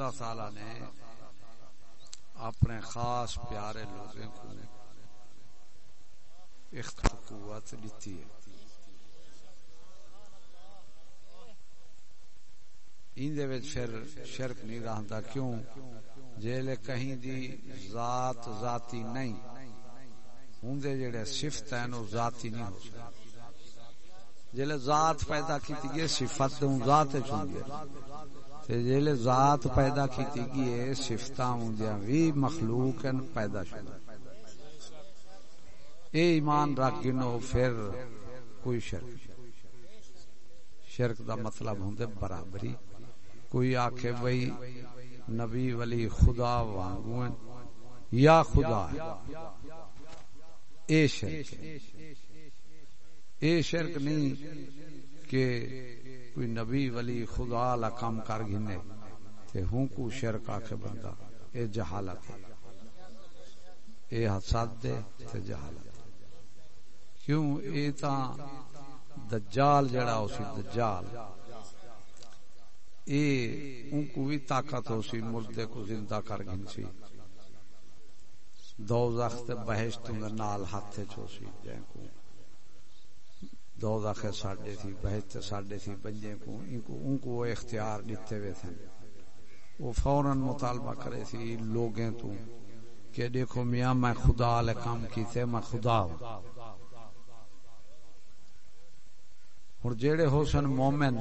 اللہ تعالی نے اپنے خاص پیارے لوگوں کو قوت دیتی ہے۔ پھر شرک نہیں رہتا کیوں؟ جیلے کہیں دی ذات، ذاتی نہیں۔ ہوں جڑے صفت ہیں وہ ذاتی نہیں ہو سکتے جیلے ذات پیدا کی گئی، صفت ہوں ذات چونگی جیلے ذات پیدا کی گئی بھی مخلوق پیدا شدہ۔ اے ایمان رکھ گنو پھر کوئی شرک شرک دا مطلب ہوں برابری۔ کوئی آکھے بھائی نبی ولی خدا وانگو یا خدا ہے۔ اے شرک اے شرک نہیں کہ کوئی نبی ولی خدا لا کام کر گھنے تے ہوں کو شرک آکھے بندہ۔ اے جہالت ہے۔ اے حسد دے تے جہالت کیوں؟ اے تا دجال جڑا اسی دجال۔ اے ان کو بھی طاقت ہو سی، مردے کو زندہ کر گن سی۔ دو زخت بہشت نال ہاتھ چھو سی، جائیں کو۔ دو زخت ساڑے تھی بہشت ساڑے تھی، بنجے کو ان کو ان کو اختیار دیتے ہوئے تھے۔ وہ فوراً مطالبہ کرے تھی لوگیں تو کہ دیکھو میاں، میں خدا علیہ کام کی تھے میں خدا ہوں۔ اور جیڑے حسن مومن،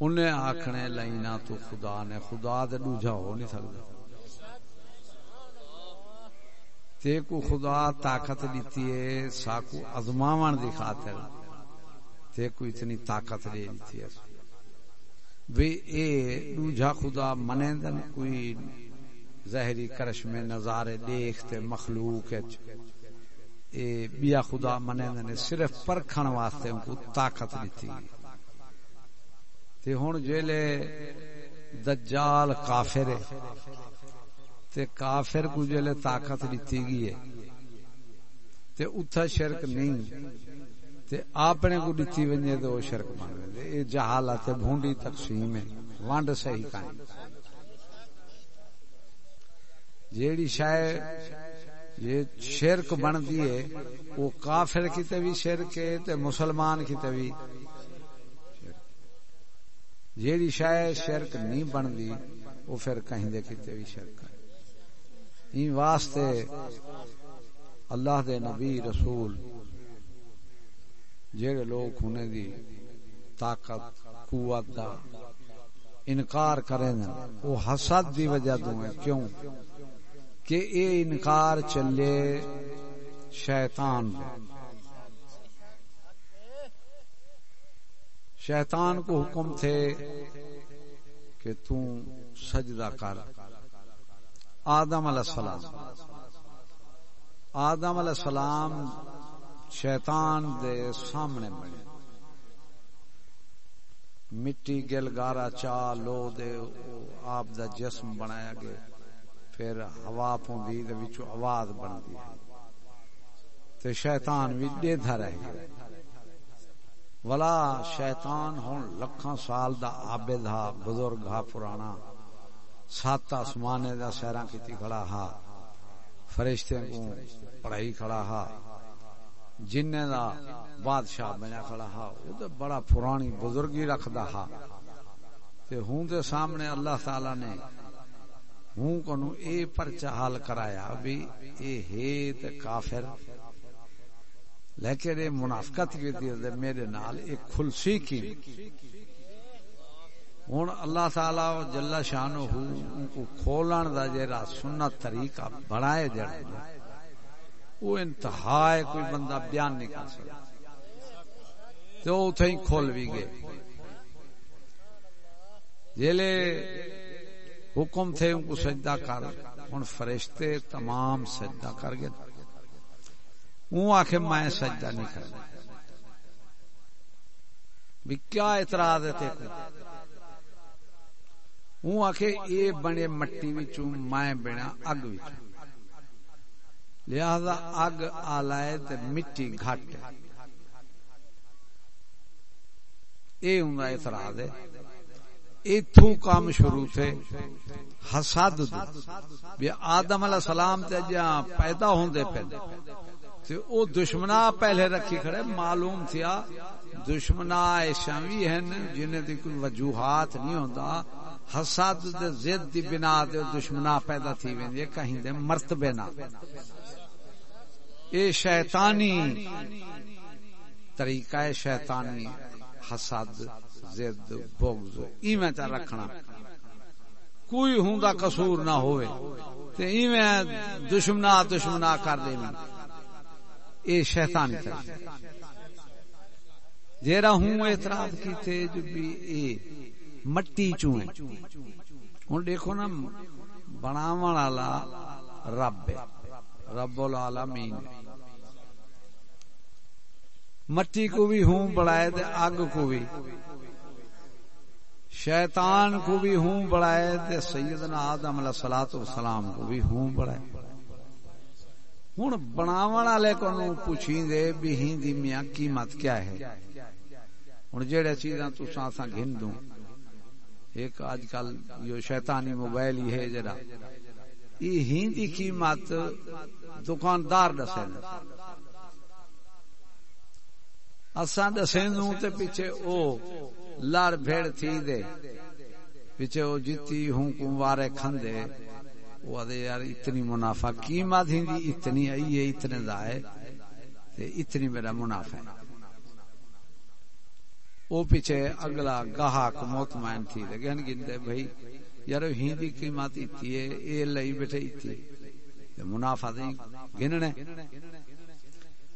انہیں آکھنے لائنا تو خدا نے، خدا دے دوجا ہو نہیں سکتا تے کو خدا طاقت دیتی ہے ساکو ازماون دی خاطر تے کو اتنی طاقت دے دیتی ہے۔ وی اے دوجا خدا منے دن کوئی ظاہری کرش میں نظارے دیکھتے مخلوق اے بیا خدا منے دن صرف پرکھن واسطے ان کو طاقت دیتی ہے۔ تے ہن جیلے دجال کافر ہے۔ تے کافر کو جیلے طاقت دتی گئی ہے۔ تے اتھا شرک نہیں۔ تے اپنے کو دتی ونجے تے او شرک مان لے اے جہالت بھونڈی تقسیم ہے۔ وانڈ صحیح کائیں۔ جیڑی شے یہ شرک بن دیے وہ کافر کی بھی شرک ہے تے مسلمان کی بھی جیڑی شاید شرک نہیں بن دی وہ پھر کہیں دے کتے بھی شرک ہے۔ این واسطے اللہ دے نبی رسول، جیڑے لوگ ہونے دی طاقت، قوت دا انکار کریں وہ حسد دی وجہ دوں ہے کیوں؟ کہ اے انکار چلے شیطان دے۔ شیطان کو حکم تھے کہ تو سجدہ کر۔ آدم علیہ السلام. آدم علیہ السلام شیطان دے سامنے بنے. مٹی، گل، گارا چا لو دے آپ دا جسم بنایا گئے پھر ہوا پوندی دے وچوں آواز بن دی تے شیطان بھی دے دھا رہ گئے ولا شیطان ہوں لکھاں سال دا عابد ہا، بزرگ ہا، پرانا۔ سات آسمانے دا سیراں کیتی کھڑا ہا۔ فرشتے کو پڑھائی کھڑا ہا۔ جننے دا بادشاہ بنیا کھڑا ہا، او تے بڑا پرانی بزرگی رکھدا ہا۔ تے ہوں دے سامنے اللہ تعالی نے ہوں کنو اے پرچہ حال کرایا بھی اے ہے تے کافر۔ لیکن یہ منافقت کی تھی میرے نال ایک کھلسی کی۔ ہوں اللہ تعالی جلا شان کو کھولن دا جڑا سنت طریقہ بڑھائے جڑا وہ انتہا ہے کوئی بندہ بیان نہیں کر سکتا۔ تو اتھے ہی کھول بھی گئے۔ جیلے حکم تھے ان کو سجدہ کر ہوں فرشتے تمام سجدہ کر گئے۔ وہ آخ میں سجدہ نہیں کرنا۔ بھی کیا اعتراض ہے وہ آخ یہ بنے مٹی وچوں میں بنا اگ وچوں لہذا اگ آلائے تے مٹی گھٹ۔ یہ ہوں اعتراض ہے۔ ایتھو کام شروع تھے۔ حسد بھی آدم علیہ السلام تے جہاں پیدا ہوندے پہ تے او دشمنا پہلے رکھی کھڑے۔ معلوم تھیا دشمنا ایسا بھی ہیں جنہیں دی کوئی وجوہات نہیں ہوندا۔ حسد دے زد دی بنا دے دشمنا پیدا تھی ویندے کہیں دے مرتبے نہ۔ اے شیطانی طریقہ شیطانی حسد زد بغض، ایویں چا رکھنا۔ کوئی ہوندا قصور نہ ہوئے تے ایویں دشمنا دشمنا کر دے اے شیطانی طریقہ۔ جیرا ہوں اعتراض کیتے، جو بھی اے مٹی چوئیں۔ ہوں دیکھو نا بناون والا رب ہے۔ رب العالمین۔ مٹی کو بھی ہوں بڑھائے دے اگ کو بھی۔ شیطان کو بھی ہوں بڑھائے تے سیدنا آدم علیہ الصلوۃ والسلام کو بھی ہوں بڑھائے۔ ہن بناون والے کو پوچھیں دے بھی ہی دی میاں قیمت کیا ہے؟ ہن جڑے چیزاں تساں اساں گھن دوں ایک آج کل یہ شیطانی موبائل ہی ہے جڑا یہ ہی دی قیمت دکاندار دسے اساں دسیں دوں تے پیچھے او لڑ بھیڑ تھی دے۔ پیچھے وہ جیتی ہوں کموارے کھندے۔ وہ دے یار اتنی منافع، قیمت ہی دی اتنی آئی ہے، اتنے دائے تے اتنی میرا منافع۔ ہے وہ پیچھے اگلا گاہک مطمئن تھی دے گن گن دے بھائی یار ہی دی قیمت اتنی ہے اے لئی بیٹھے اتنی منافع دیں گننے۔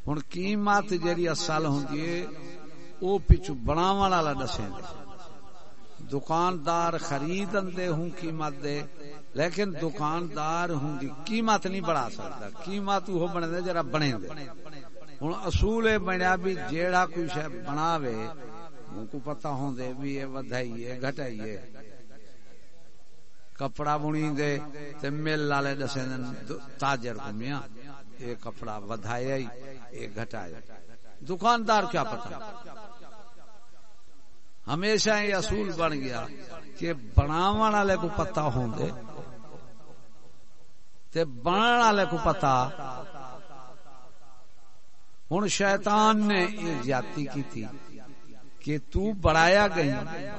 ہن قیمت جڑی اصل ہوندی ہے، او پچھو بناون والا دسیں۔ دکاندار خریدن دے ہوں قیمت دے، لیکن دکاندار ہوں دی قیمت نہیں بڑھا سکتا۔ قیمت وہ بنے دے جرا بنے دے۔ ہوں اصول بنیا بھی جیڑا کوئی شے بناوے ہوں کو پتہ ہوں دے بھی یہ ودھائی ہے، گھٹائی ہے۔ کپڑا بنی دے تے مل والے دسیں تاجر کو میاں، یہ کپڑا ودھایا ہی، یہ گھٹایا۔ دکاندار کیا پتہ؟ ہمیشہ یہ اصول بن گیا کہ بناو والے کو پتا ہوں دے۔ تے بنان والے کو پتا ہوں شیطان نے یہ زیادتی کی تھی۔ کہ تو بڑھایا گئی۔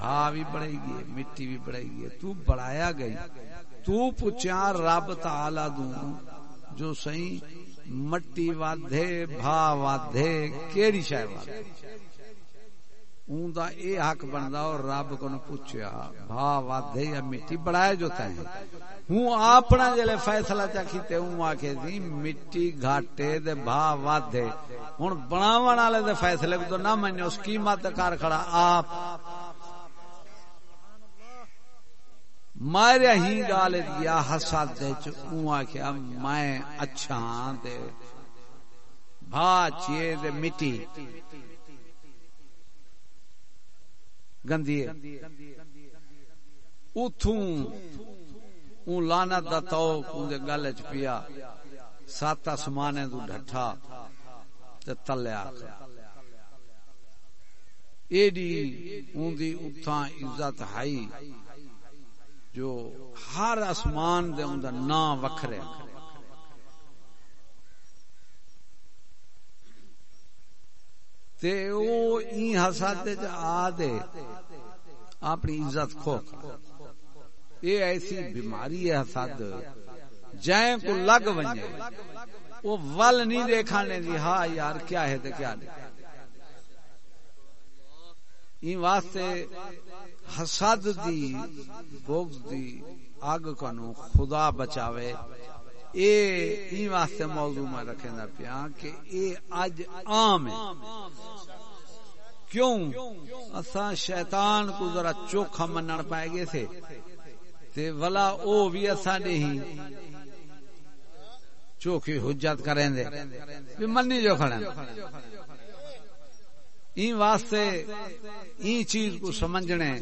ہا بھی بڑھے گی مٹی بھی بڑھے گی تو بڑھایا گئی۔ تو پوچھا رب تعالی دوں جو سہی مٹی وادھے بھا وادھے کیڑی شے وادھے اون دا اے حق بندا اور رب کو نہ پوچھیا، بھا وادھے یا مٹی بڑھائے جو تے ہوں اپنا جلے فیصلہ چا کیتے ہوں آکھے دی مٹی گھاٹے دے بھا وادھے ہن بناون والے دے فیصلے کو نہ منو اس قیمت کار کھڑا آپ۔ ماریا ہی گال دیا حسد دے چ میں اچھا ہاں دے۔ بھا چیے دے مٹی۔ گندی اتوں اون لانت دا تو اون گل چ پیا۔ سات آسمانے تو ڈھٹھا۔ تے تلے ایڈی اون دی اتھاں عزت ہائی جو ہر آسمان دے اون دا نام وکھرے۔ تے او این حسد چ آ دے اپنی عزت کھو۔ یہ ایسی بیماری ہے حسد جائیں کو لگ ونجے۔ وہ ول نہیں دیکھانے دی۔ ہاں یار، کیا ہے تے کیا نہیں این واسطے حسد دی، بغض دی آگ کنو خدا بچاوے۔ اے، این واسطے موضوع میں رکھیں دا پیا کہ اے اج عام ہے۔ کیوں؟ اساں شیطان کو ذرا چوکھا منن پائے گئے تھے۔ تے ولا او بھی اساں دے ہی چوکھی حجت کریں دے۔ بھی مننی جو کھڑا۔ این واسطے این چیز کو سمجھنے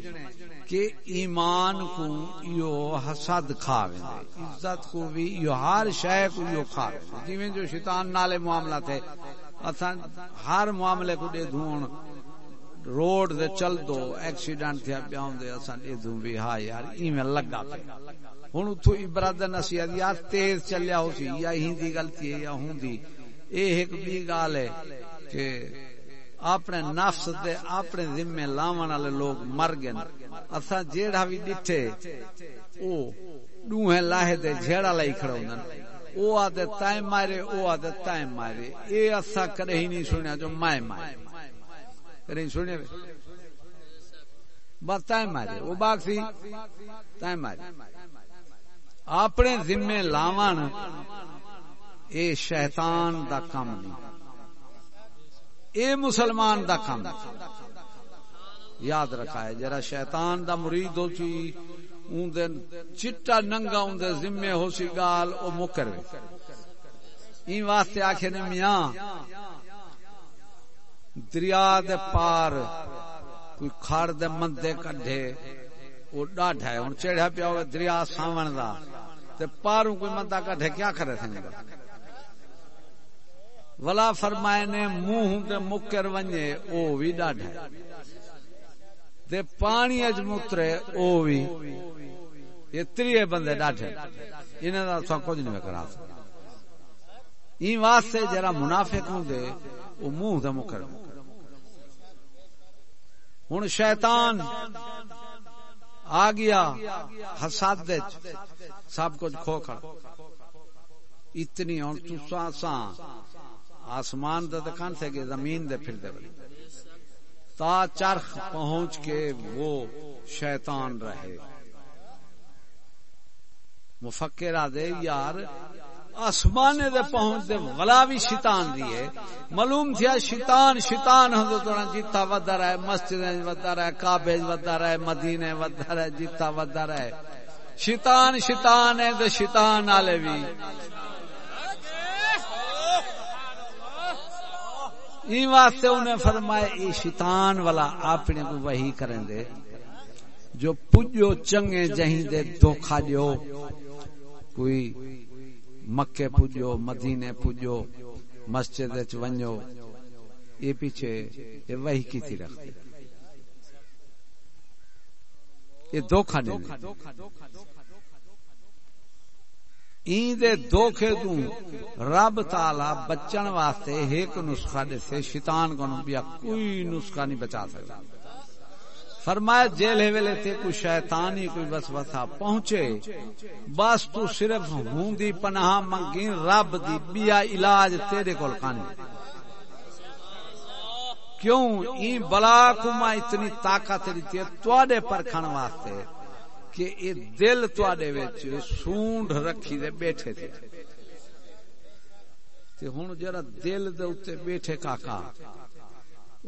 کہ ایمان کو یو حسد کھاوے دے۔ عزت کو بھی یو ہر شے کو یو کھاوے دے۔ جویں جو شیطان نالے معاملہ تھے۔ اساں ہر معاملے کو دے دھون۔ روڈ دے چل دو، ایکسیڈنٹ تھیا پیاؤں دے اساں دے دوں بھی۔ ہاں یار، ایویں لگا پہ ہن اتھو عبرت نصیحت یار تیز چلیا ہو سی، یا ہندی غلطی ہے، یا ہوندی اے ایک بھی گال ہے کہ اپنے نفس دے اپنے ذمہ لاون والے لوگ مر گئے اساں جیڑا بھی ڈٹھے، او ڈوہیں لاہے دے جھیڑا لائی کھڑا ہوندن او آدھے تائیں مارے، او آدھے تائیں مارے۔ اے اسا کرے ہی نہیں سنیا جو مائے مائے کرے ہی سنیا؟ بس تائیں مارے۔ او باغ سی، تائیں مارے۔ اپنے ذمہ لاون، اے شیطان دا کم نہیں۔ اے مسلمان دا کم۔ یاد رکھا ہے جرا شیطان دا مرید ہو چی اون دے چٹا ننگا، اون دے ذمہ ہو سی گال، او مکر این واسطے آکھے نے، میاں، دریا دے پار کوئی کھڑ دے مندے کڈھے، او ڈاڈھا ہے، ہن چڑھا پیا ہوئے، دریا ساون دا۔ تے پاروں کوئی مندا کڈھے کیا کرے تھے ولا فرمائے نے منہ دے مکر ونجے، او وی ڈاڈھا تے پانی اج مترے، او وی۔ یہ تریے بندے ڈاٹھے انہیں دا تو کچھ نہیں کرا سکتا این واسطے جرا منافق ہوں دے وہ منہ دے مکر۔ ہن شیطان آ گیا حساد سب کچھ کھو کھڑا اتنی اور تساں سا آسمان دے کان سے کہ زمین دے پھر دے تا چرخ پہنچ کے وہ شیطان رہے۔ مفکرہ دے یار آسمان دے پہنچ دے غلا بھی شیطان دیے معلوم تھیا شیطان شیطان ہوں تو جیتا ودا رہے، مسجد ودا رہے، کعبے ودا رہے مدینے ودا رہے جیتا ودا رہے۔ شیطان شیطان ہے تو شیطان والے بھی۔ این واسطے انہیں فرمائے ای شیطان والا اپنے کو وہی کریں دے۔ جو پجو چنگے، جہیں دے دھوکھا دیو۔ کوئی مکے پجو مدینے پجو مسجد ونجو۔ یہ پیچھے یہ وہی کی تھی رکھتے۔ یہ دھوکھا نہیں این دے دھوکھے تو رب تعالی بچن واسطے ایک نسخہ دے سے شیطان کو نبیا کوئی نسخہ نہیں بچا سکتا۔ فرمایا، جیل ویلے تے کوئی شیطانی، کوئی بس وسا پہنچے۔ بس تو صرف ہوں دی پناہ منگی رب دی بیا علاج تیرے کول کانی کیوں؟ این بلا کما اتنی طاقت دیتی ہے تواڈے پرکھن واسطے کہ اے دل تواڈے وچ سونڈ رکھی دے، بیٹھے تھے تے ہن جڑا دل دے اوتے بیٹھے کاکا،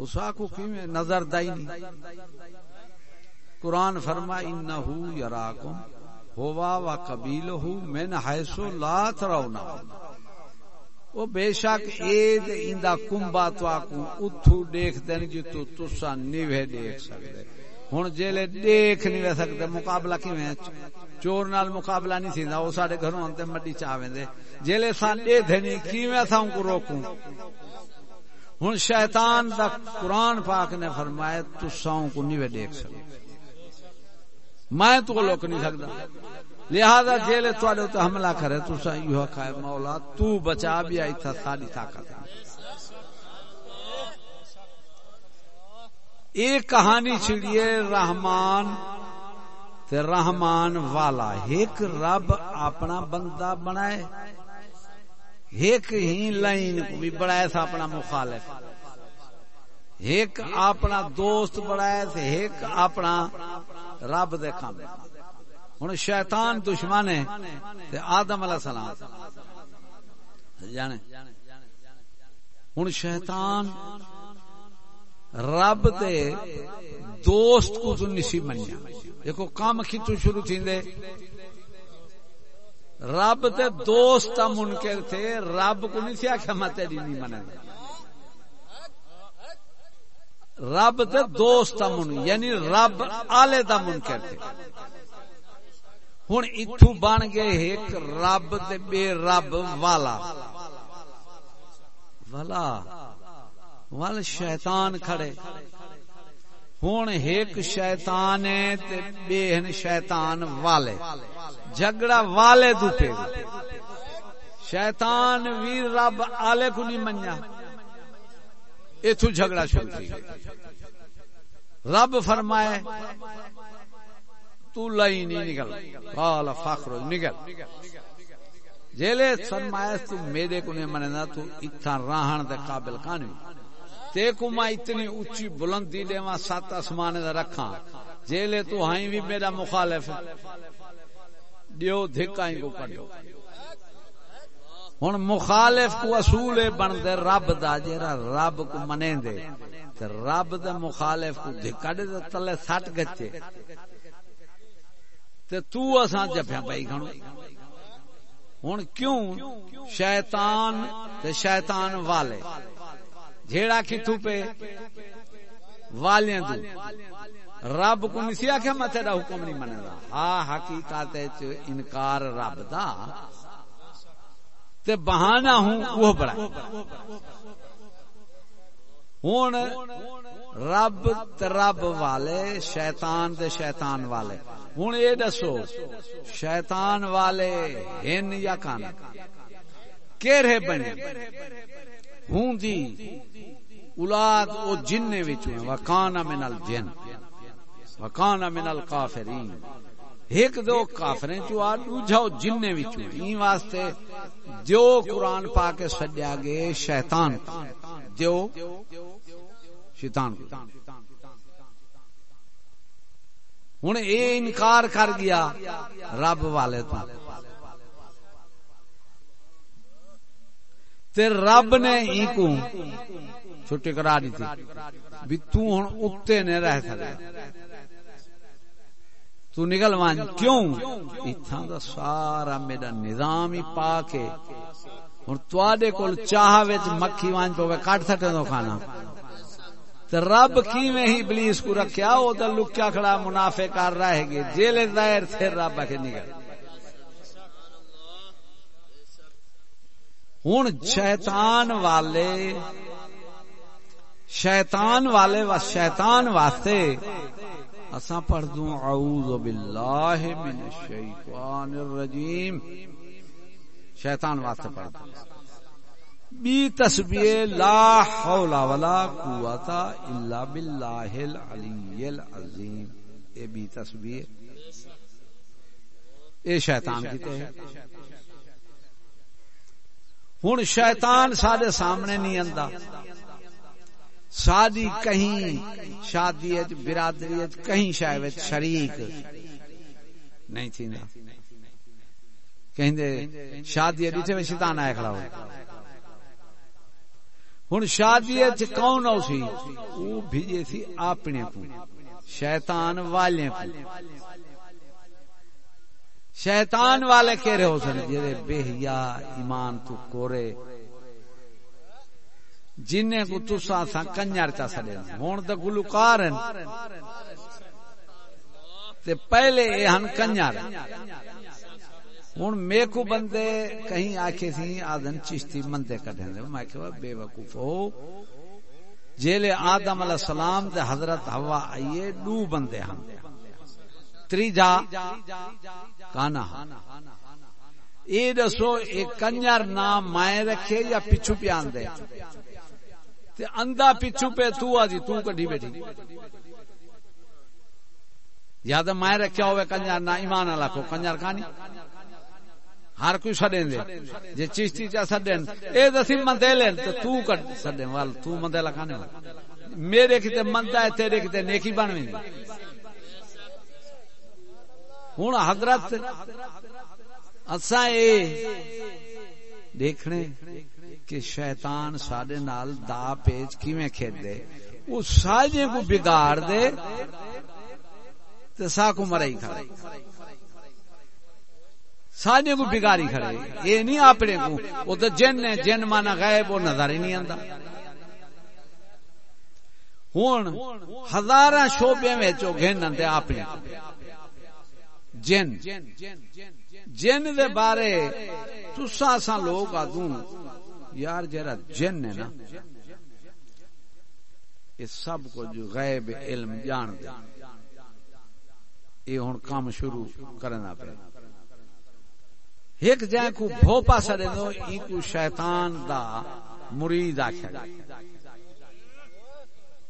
اس کو کیویں نظر دائی نہیں قرآن فرما، انہو یراکم، ہوا و قبیلہو من حیثو لا ترونا وہ بے شک اید اندہ کمبا تو آکو اتھو دیکھ دین جی تو تسا نیوے دیکھ سکتے۔ ہن جیلے دیکھ نیوے سکتے، مقابلہ کیویں؟ چور نال مقابلہ نہیں تھیندا او ساڈے گھروں انتے مٹی چاویں دے۔ جیلے سان دے دھنی کیویں تھا کو روکوں؟ ہن شیطان دا قرآن پاک نے فرمایا، تساں کو نیوے دیکھ سکتے میں تو لوک نہیں سکتا۔ لہذا جیل تھوڑے حملہ کرے تو یہ کھائے مولا، تو بچا بھی آئی تھا، ساری طاقت ایک کہانی چھڑیے رحمان تے رحمان والا۔ ایک رب اپنا بندہ بنائے ایک ہی لائن کو بھی بڑھائے تھا اپنا مخالف۔ ایک اپنا دوست بڑھائے تھے ایک اپنا رب دے کام ہوں شیطان دشمن ہے آدم علیہ السلام۔ جانے۔ ہوں شیطان رب دے دوست کو تو نسی منیا۔ دیکھو، کام کتوں شروع تھی رب دے دوست تا منکر تھے، رب کو نہیں سی آخیا میں تیری نہیں منے رب دے دوست من یعنی رب آلے دا منکر تھے ہن اتھو بن گئے ایک رب دے بے رب والا۔ والا وال شیطان کھڑے۔ ہوں ایک شیطان ہے تے بے شیطان والے۔ جھگڑا والے دوتے شیطان ویر رب آلے کو نہیں منیا۔ اتو جھگڑا شروع کی رب فرمائے، تو لائی نہیں نکل۔ قال فخر نکل۔ جیلے فرمائے، تو میرے کو نہیں مننا تو اتنا راہن دے قابل کانی تے کو میں اتنی اونچی بلندی دے ماں سات آسمان دا رکھاں۔ جیلے تو ہائیں بھی میرا مخالف۔ دیو دھکائیں کو کڈو ہن مخالف کو اصول بن دے رب دا جیرا رب کو منے دے تے رب دے مخالف کو دھکا دے تلے سٹ گچے۔ تے تو اساں جپیا پئی کھنو ہن کیوں؟ شیطان تے شیطان والے۔ جیڑا کتھو پہ والیاں دو۔ رب کو نسی آخیا میں تیرا حکم نہیں منے گا ہاں حقیقت انکار رب دا۔ تے بہانہ ہوں، وہ بڑا ہوں رب رب والے، شیطان دے شیطان والے۔ ہوں یہ دسو، شیطان والے ہن یا کان کہڑے بنے؟ ہوں جی اولاد او جن وچوں وکانا من الجن وکانا من الکافرین ایک دو کافریں چو آ دوجھا جن وچوں این واسطے جو قرآن پاک سجیا گے شیطان جو شیطان ہن اے انکار کر گیا رب والے تو۔ تے رب نے ای کو چھٹی کرا دی تھی۔ بھی تو ہن اتے نے رہ سکے تو نکل وان کیوں؟ اتھاں دا سارا میرا نظام ہی پاک ہے۔ ہن تواڈے کول چاہ وچ مکھی وان پوے کٹ سٹے دو کھانا۔ تے رب کیویں ہی ابلیس کو رکھیا، او تے لکیا کھڑا منافق کر رہے گے۔ جیل ظاہر پھر رب کے نکل ہوں شیطان والے شیطان والے و شیطان واسطے اساں پڑھ دوں اعوذ باللہ من الشیطان الرجیم۔ شیطان واسطے پڑھ دوں بی تسبیح لا حول ولا قوت الا باللہ العلی العظیم۔ اے بی تسبیح۔ اے شیطان کی تے۔ ہوں شیطان سارے سامنے نہیں آتا شادی کہیں شادی برادری کہیں شاید شریک۔ نہیں تھی کہیں شادی ڈیٹے میں شیطان آیا کھڑا ہو۔ ہوں شادی کون آؤ سی؟ وہ بھیجے سی اپنے کو شیطان والے کو شیطان والے کہہ رہے ہو سن جی بےحیا ایمان تو کورے۔ جن کو تسا سا کنجر چا سڑے ہوں تو گلوکار ہیں۔ تے پہلے یہ ہن کنجر ہوں میرے کو بندے کہیں آخے سی آدن چشتی مندے کٹے میں کہ بے وقوف ہو۔ جیلے آدم علیہ السلام تے حضرت ہوا آئیے، دو بندے ہم تریجا کانا۔ یہ دسو ایک کنجر نام مائیں رکھے یا پچھو پیان دے تے اندھا پچھو پہ تو آجی تو کڈی بیٹھی۔ یا تو مائیں رکھیا ہوئے کنجر، نہ ایمان اللہ کو کنجر کانی ہر کوئی سڈیں دے۔ جے چشتی چا سڈیں اے دسی مندے لین تو تو کڈ سڈیں وال، تو مندے لکھانے میرے کتے مندہ ہے، تیرے کتے نیکی بن ویندی ہوں حضرت اصا دیکھنے کہ شیطان سڈے نال دا پیچ کیویں کھیت دے وہ ساجے کو بگاڑ دے تو سا کو مرائی کھڑے۔ ساجے کو بگاڑی کھڑے۔ یہ نہیں اپنے کو وہ تو جن ہے جن مانا غائب وہ نظر ہی نہیں آتا ہوں ہزار شوبے میں چو گھن دے اپنے جن۔ جن دے بارے تسا سا لوگ آدوں۔ یار جرا جن ہے نا، یہ سب کچھ غیب علم جان دے۔ یہ ہوں کام شروع کرنا پہ ایک جائے کو بھوپا سڑے دو ای کو شیطان دا مرید آکھا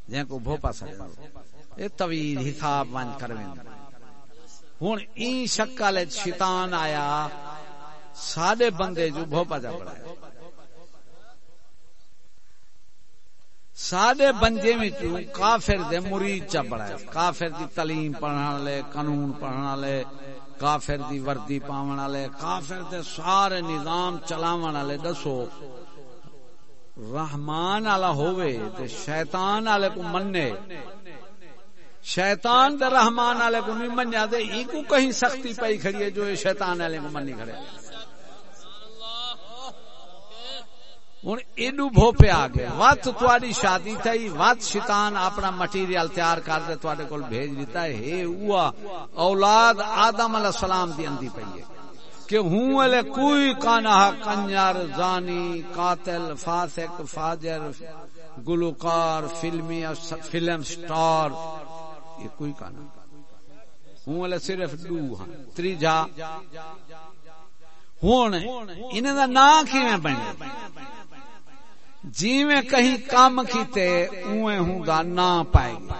جائے کو بھوپا سڑے دو یہ طویل حساب ون کرویں۔ ہوں این شکل شیطان آیا سارے بندے جو بھوپا جا پڑا سارے بندے میں کافر دے مرید چا بڑا ہے۔ کافر دی تعلیم پڑھنا لے قانون پڑھنا لے کافر دی وردی پاون والے، کافر دے سارے نظام چلاون والے، دسو۔ رحمان والا ہووے تے شیطان والے کو مننے۔ شیطان دے رحمان والے کو نہیں منیا تے ای کو کہیں سختی پئی کھڑی ہے جو شیطان والے کو مننی کھڑے۔ ہوں ایڈو بھو پہ آ گیا وت تاری شادی تھی وت شیطان اپنا مٹیریل تیار کر دے تھوڑے کول بھیج دیتا ہے ہے ہوا اولاد آدم علیہ السلام دی اندی پئی ہے کہ ہوں والے کوئی کانا کنجر زانی قاتل فاسق فاجر گلوکار فلمی فلم سٹار یہ کوئی کانا ہوں والے صرف دو ہاں تریجا ہوں انہیں دا نام کیویں بنے جی میں کہیں کام کیتے اوے ہوں دا نا پائے گا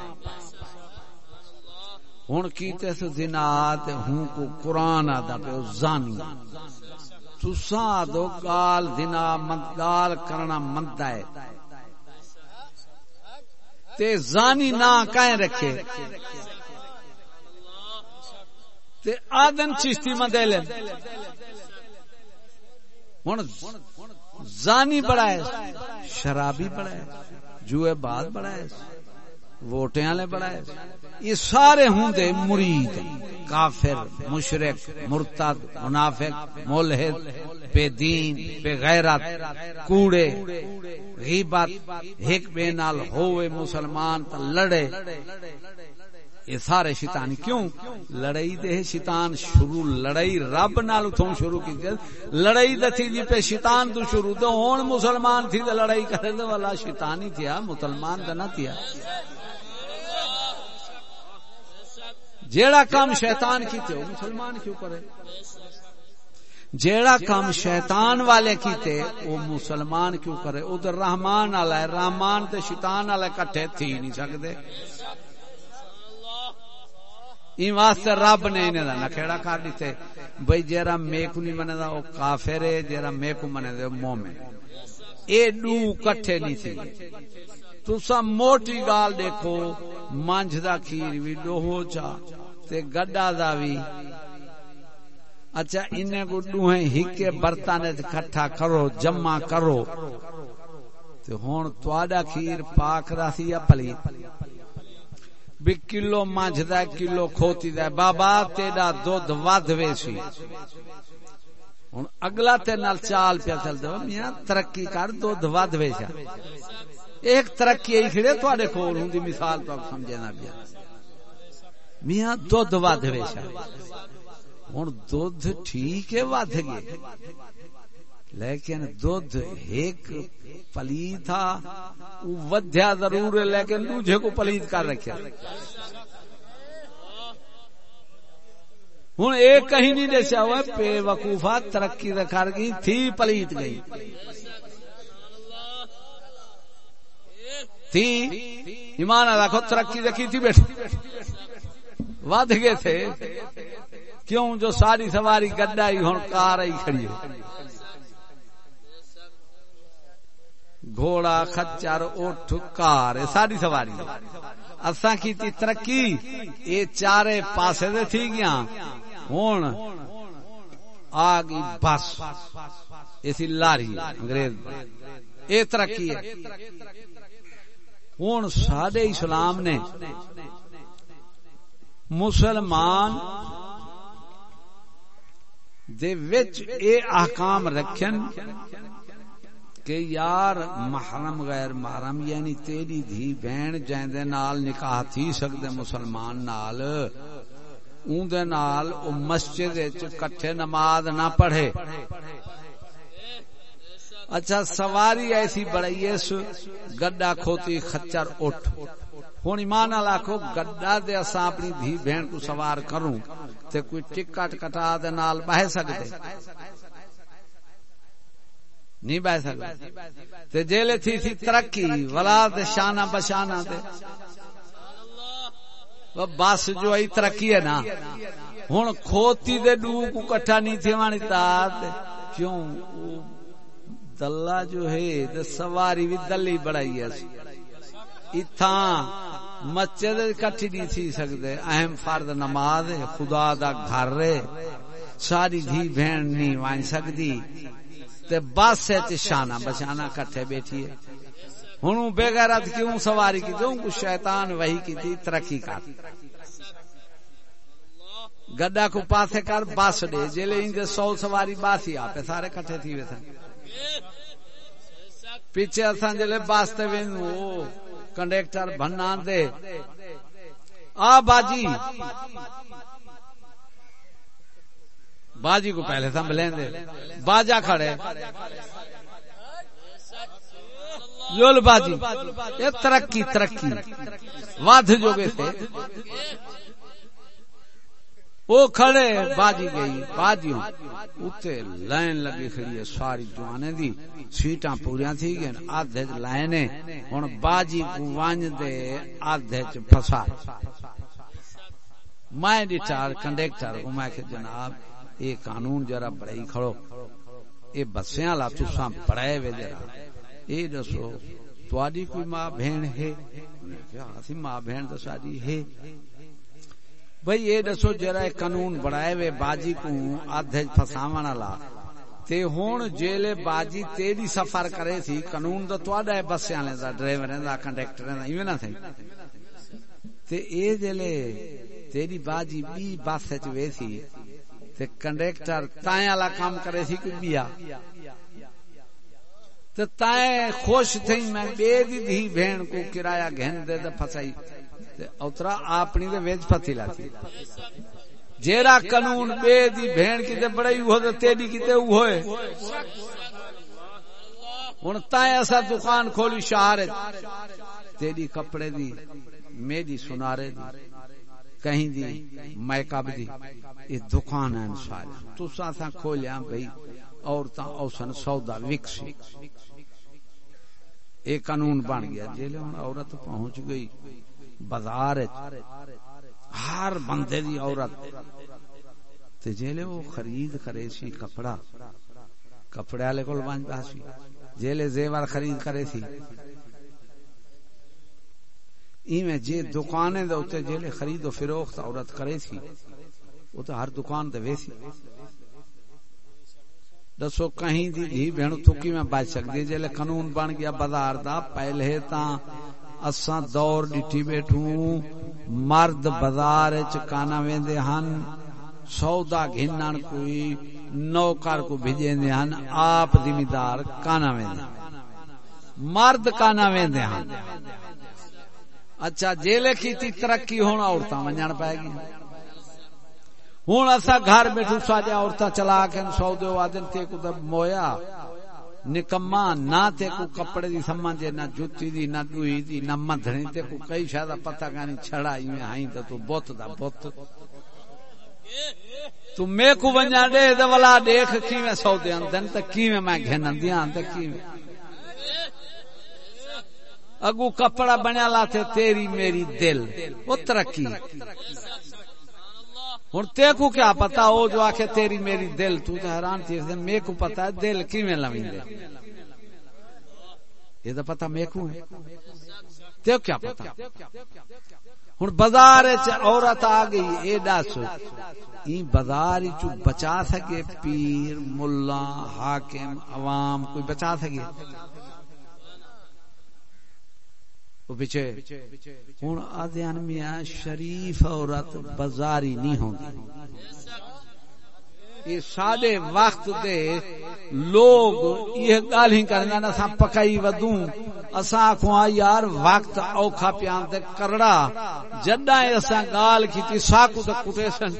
ہوں کیتے سے دنات ہوں کو قرآن آدھا پہ زانی۔ تسا دو گال دنا مند گال کرنا مند ہے۔ تے زانی نا کہیں رکھے۔ تے آدن چشتی مدے لیں ہوں زانی بڑا ہے، شرابی بڑا ہے، جوئے بات بڑا ہے ووٹے والے بڑا ہے۔ یہ سارے ہوں دے مرید، کافر، مشرق، مرتد، منافق، ملحد، بے دین، بے غیرت، کوڑے، غیبت، ایک بے نال ہوئے مسلمان تا لڑے۔ یہ سارے شیطان کیوں لڑائی دے شیطان شروع لڑائی رب نال اتوں شروع کی لڑائی دتی جی پہ شیطان تو شروع تو ہون مسلمان تھی تو لڑائی کرے تو والا شیطان ہی تھیا، مسلمان تو نہ تھیا۔ جیڑا کام شیطان کیتے ہو، مسلمان کیوں کرے؟ جیڑا کام شیطان والے کیتے، وہ مسلمان کیوں کرے؟ ادھر رحمان والا ہے، رحمان تے شیطان والے کٹھے تھی نہیں سکتے۔ این واسطے رب نے انہیں دا نکھیڑا کر دیتے۔ بھئی جیرا میکو نہیں منے دا وہ کافر ہے، جیرا میکو منے دا، مومن۔ اے دو کٹھے نہیں تھی۔ تو سا موٹی گال دیکھو مانجھ دا کھیر بھی دو ہو چا، تے گڈا دا بھی اچھا انہیں کو دو ہیں ہی کے برتانے کٹھا کرو، جمع کرو۔ تے ہون توادہ کھیر پاک رہی یا پلیت۔ بھی کلو مجھ دا، کلو کھوتی دا۔ بابا، تیرا دودھ ود ویسی ہوں اگلا تیر نال چال پیا چل دو۔ میاں، ترقی کر، دودھ ود ویسا ایک ترقی ای کھڑے تواڈے کول ہوندی مثال تو سمجھے نہ پیا۔ میاں، دودھ ود ویسا ہوں دودھ ٹھیک ہے ود گئے لیکن دودھ ایک پلید تھا ودیا ضرور ہے، لیکن دوجھے کو پلید کر رکھے ہوں ایک کہیں نہیں دیسا ہوا پے وقوفا ترقی کر گئی، تھی پلید گئی۔ تھی؟ ایمان رکھو ترقی رکھی تھی بیٹھ ود گئے تھے۔ کیوں؟ جو ساری سواری گڈا ہی ہوں کار ہی کھڑی ہے۔ گھوڑا، خچر اٹھ کار ساری سواری اساں کی ترقی، یہ چارے پاسے دے تھی گیا ہوں آ گئی بس اسی لاری انگریز۔ یہ ترقی ہے۔ ہوں سڈے اسلام نے مسلمان دے وچ اے احکام رکھن۔ کہ یار محرم غیر محرم یعنی تیری دھی بہن جیندے نال نکاح تھی سکدے مسلمان نال اون دے نال او مسجد وچ کٹھے نماز نہ پڑھے۔ اچھا سواری ایسی بڑی ہے گڈا کھوتی خچر اٹھ۔ ہوں ایمان آخو گڈا دے اساں اپنی دھی بہن کو سوار کروں، تے کوئی ٹکٹ کٹا دے نال بہ سکتے نہیں بہ سکتے تے جیلے تھی تھی ترقی، ولاد شانہ بشانہ تے بس جو ای ترقی ہے نا۔ ہوں کھوتی دے ڈو کو کٹھا نہیں تھی وانی تات کیوں؟ دلہ جو ہے تے سواری بھی دلی بڑائی ہے۔ اتھاں مسجد کٹھی نہیں تھی سکتے اہم فرد نماز خدا دا گھر رے ساری دھی بہن نہیں وان سکتی تے بس ہے شانہ بچانا کٹھے بیٹھی ہے ہوں بے غیرت کیوں سواری کی؟ دوں کچھ شیطان وہی کی تھی، ترقی کر۔ گڈا کو پاسے کر، بس دے۔ جیلے ان سو سواری باسی آپ سارے کٹھے تھی وے پیچھے اساں جلے بس تے وین او کنڈکٹر بننا دے۔ آ باجی۔ باجی کو پہلے سنبھلیں دے۔ باجا کھڑے۔ جول باجی۔ یہ ترقی ترقی۔ وادھ جو گے تھے۔ وہ کھڑے، باجی گئی۔ باجی اتنے لائن لگی کھڑی ہے، ساری جوانے دی۔ سیٹاں پوریاں تھی گئے۔ آدھے لائن ہوں باجی کو وانج دے، آدھے چ پھسا۔ میں ڈٹا کنڈکٹر کو میں کہ جناب یہ قانون جرا بڑائی کھڑو۔ یہ بسیاں لا تساں بڑائے وے جرا۔ یہ دسو، تواڈی کوئی ماں بہن ہے؟ اسی ماں بہن تو ساری ہے۔ بھئی یہ دسو، جرا قانون بڑھائے وے باجی کو آدھے پھساون والا۔ تے ہن جیلے باجی تیری سفر کرے تھی قانون تو تواڈا ہے بس والے دا ڈرائیور دا کنڈکٹر دا، ایویں نہ تھے۔ تے اے جیلے تیری باجی بی بس وچ وے تھی تے کنڈکٹر تائیں والا کام کرے تھی کوئی بیا۔ تے تائیں خوش تھی میں بے دی دھی بہن کو کرایہ گھن دے تے پھسائی۔ اترا اپنی دے ویج پتی لاتی۔ جیرا قانون بے دی بہن کی تے بڑی ہو تے تیری کی تے ہوئے۔ ہن تائیں ایسا دکان کھولی شہر تیری کپڑے دی، میری سنارے دی۔ کہیں دی میکاپ دی، یہ دکان ہے انشاءاللہ۔ تو ساتھا کھولیا بھئی، عورتاں اوسن سودا وکسی۔ ایک قانون بن گیا۔ جیلے ہن عورت پہنچ گئی۔ بازار ہر بندے دی عورت۔ تے جیلے وہ خرید کرے سی کپڑا۔ کپڑے والے کول بنتا سی۔ جیلے زیور خرید کرے سی۔ ایویں جے جی دکانیں دے اوتے جیلے خرید و فروخت عورت کرے سی وہ تو ہر دکان تے ویسی۔ دسو کہیں دی دھی بہن تھوکی میں بچ سکدی جیلے قانون بن گیا، بازار دا پہلے تاں اساں دور ڈٹھی بیٹھوں۔ مرد بازار چکانا ویندے ہن۔ سودا گھنن کوئی، نوکر کو بھیجے ہن۔ آپ ذمہ دار کانا ویندے مرد کانا ویندے ہن۔ اچھا جیلے کی ترقی ہونا عورتاں ونجن پائے گی۔ ہوں اصا گھر بیٹھو، ساجا عورتاں چلا کے سودے وادن تے کو مویا۔ نکما نہ تے کو کپڑے دی سمجھے نہ جوتی دی، نہ ڈوئی دی، نہ مدھنی تے کو کئی شاید پتہ کانی چھڑا میں، ہائیں تے تو بوت دا بوت تو میں کو ونجا دے دے والا دیکھ کیویں سودے اندن تے کیویں میں گھنن دیاں تے کیویں۔ اگو کپڑا بنیا لاتے، تیری میری دل۔ وہ ترقی۔ ہوں تے کو کیا پتا؟ وہ جو آخ تیری میری دل۔ تو حیران تھی میرے کو پتا ہے دل کی لویں دے۔ یہ تو پتا میرے کو تے کیا پتا؟ ہوں بازار عورت آ گئی یہ دس۔ بازار چ بچا سکے پیر، ملا، حاکم، عوام، کوئی بچا سکے؟ پیچھے۔ ہوں آدھے میاں شریف عورت بازاری نہیں ہوگی یہ سارے وقت دے لوگ یہ گل ہی کرنا نا پکائی ودوں۔ اساں آخو یار، وقت اوکھا پیان تے کرڑا۔ جڈا اساں گال کیتی، ساکو تے کٹے سن۔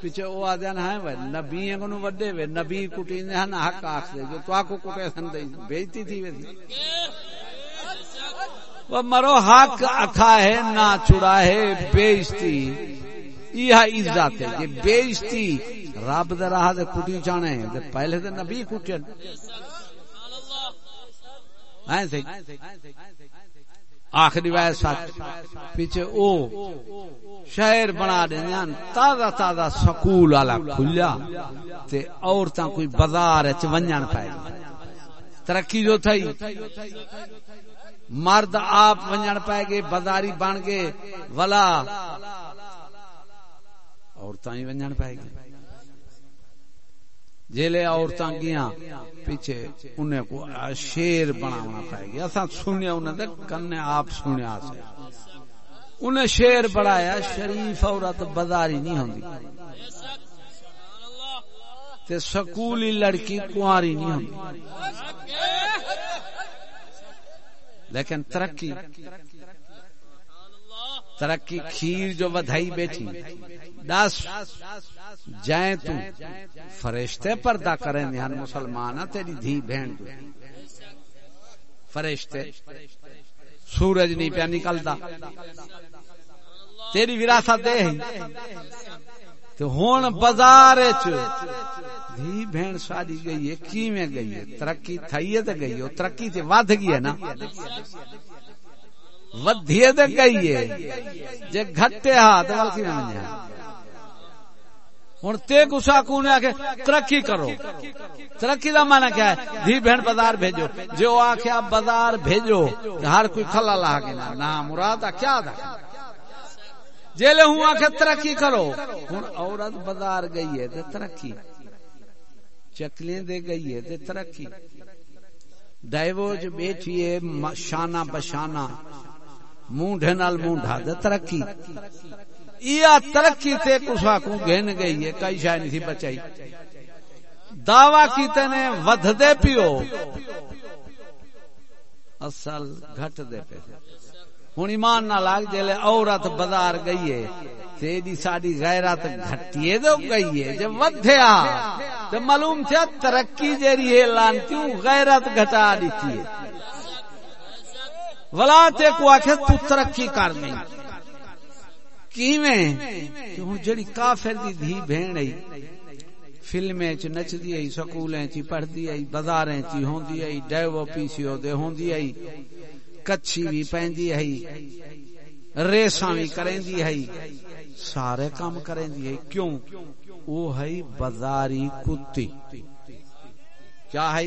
پیچھے وہ آدھے ہیں وہ نبی کو وڈے، وے نبی کٹی ہیں حق آخ دے جو تو آکو کٹے سن، دے بیجتی تھی ویسی۔ وہ مرو حق اکھا ہے، نہ چھڑا ہے بیجتی یہ عزت ہے کہ بیجتی رب دے راہ دے کٹی چانے دے پہلے دے نبی کٹن ہاں جی۔ آخری وائز ساتھ۔ پیچھے او شہر بنا دیں تازہ تازہ سکول والا کھلیا۔ تے عورتاں کوئی بازار چ ونجن پائے۔ ترقی جو تھئی۔ مرد آپ ونجن پائے گے، بازاری بن گئے ولا۔ عورتاں ہی ونجن پائے گی جیلے عورتاں گیاں، پیچھے انہیں کو شیر بناونا پائے گی اساں سنیا، انہیں دے کنے آپ سنیا سے۔ انہیں شیر بڑھایا شریف عورت بازاری نہیں ہوندی۔ تے سکولی لڑکی کنواری نہیں ہوندی۔ لیکن ترقی ترقی کھیر جو ودھائی بیٹھی دس جائیں تو فرشتے پردہ کریں دھیان مسلمان تیری دھی بہن فرشتے، سورج نہیں پیا نکلتا۔ تیری وراثت دے تو ہوں بازار دھی بہن ساری گئی ہے کی گئی ہے؟ ترقی تھئی ہے تو گئی ہے ترقی تے ود گئی ہے نا۔ ودھی ہے تو گئی ہے۔ جے گھٹے ہاتھ وال کی میں ہوں تے گسا کو نے آخ ترقی کرو۔ ترقی کا مانا کیا ہے؟ دھی بہن بازار بھیجو۔ جو آخیا بازار بھیجو، ہر کوئی کھلا لا کے نا مراد کیا تھا جیلے ہوں آخ ترقی کرو۔ ہوں عورت بازار گئی ہے ترقی۔ چکلیں دے گئی ہے ترقی۔ ڈائیوج بیٹھی ہے شانہ بشانہ۔ مونڈے نال مونڈا دے ترقی۔ یا ترقی تے کسا کو گھن گئی ہے کئی شاید نہیں تھی بچائی۔ دعوی کیتے نے ودھ دے پیو۔ اصل گھٹ دے پہ ہوں ایمان نہ لاگ جلے عورت بازار گئی ہے تیری ساری غیرت گھٹیے دو گئی ہے۔ جب ودھیا تو معلوم تھا ترقی جیری ہے لانتی غیرت گھٹا دیتی ہے۔ ولا تے کو آخ تو ترقی کر نہیں کیویں؟ کہ ہن جڑی کافر دی دھی بہن ہے، فلمیں چ نچدی ہے، سکولیں چ پڑھدی ہے بازاریں چ ہوندی ہے ڈیو پی سی او دے ہوندی ہے۔ کچھی بھی پہندی ہے ریساں بھی کریندی ہے سارے کام کریندی ہے کیوں وہ ہے بازاری کتی کیا ہے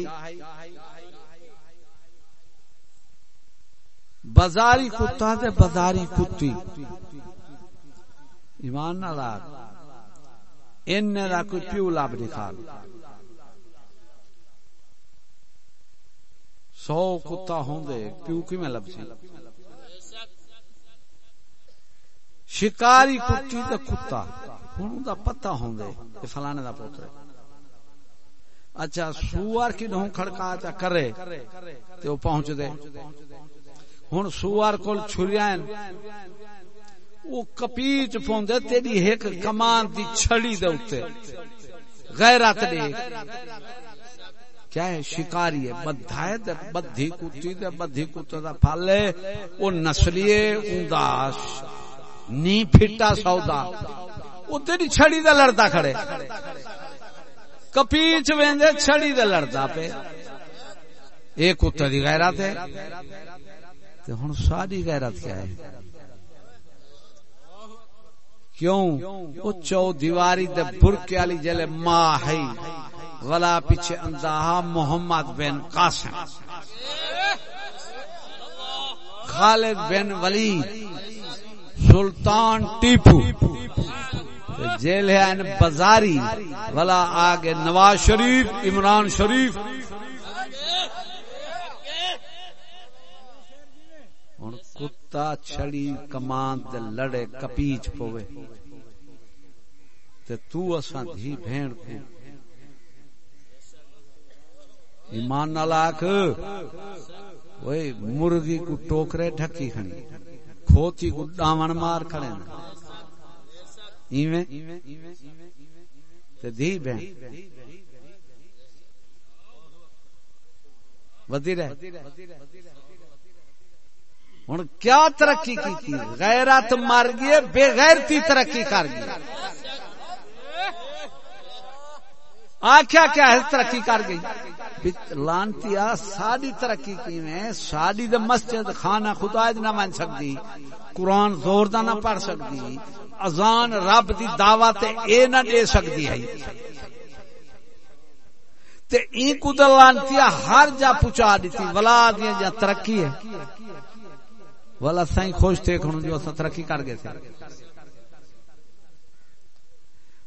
بازاری کتا تے بازاری کتی ایمان نہ لاگ ان دا کوئی پیو لاب نکال سو کتا ہوں پیو کی میں لبسی شکاری کتی تے کتا ہوں دا پتہ ہوں دے کہ فلانے دا پوتر اچھا سوار کی نہوں کھڑکا چا کرے، تے وہ پہنچ دے۔ ہوں سوار کول چھریاں۔ وہ کپیچ پوندے تیری ایک کمان دی چھڑی دے اوتے۔ غیرت دے۔ کیا ہے؟ شکاری ہے بدھائے دے بدھی کتی دے بدھی کتے دا پھالے او نسلیے اونداش نی پھٹا سودا۔ او تیری چھڑی دے لڑتا کھڑے۔ کپیچ ویندے چھڑی دے لڑتا پہ ایک کتے دی غیرت ہے۔ تے ہن ساری غیرت کیا ہے؟ کیوں؟ او چو دیواری دے برکے والی جلے ماں ہے۔ ولا پیچھے انداہا Muhammad bin Qasim. Khalid bin Walid. Sultan Tipu. Jail ہے ان بازاری. ولا آگے نواز شریف، عمران شریف. کتا چھڑی کمان دے لڑے کپیچ پوے۔ تے تو اساں دھی بھین کو ایمان نہ لاکھ وہی مرغی کو ٹوکرے ڈھکی کھنی کھوتی کو ڈاون مار کھڑے ایویں؟ تے دی بہن۔ ودی رہے ہوں کیا ترقی کی غیرت مر گئی بے غیرتی ترقی کر گئی آخیا کیا ہے ترقی کر گئی؟ لانتی ساری ترقی کی میں ساری دے مسجد، خانہ خدا نہ من سکتی قرآن زور دا نہ پڑھ سکتی ازان رب دی دعوت اے نہ دے سکتی ہے۔ تے این کو لانتی ہر جا پچا دیتی، ولا دیا جا ترقی ہے۔ والا سائیں خوش تھے کھنوں جو ترقی کر گئے تھے۔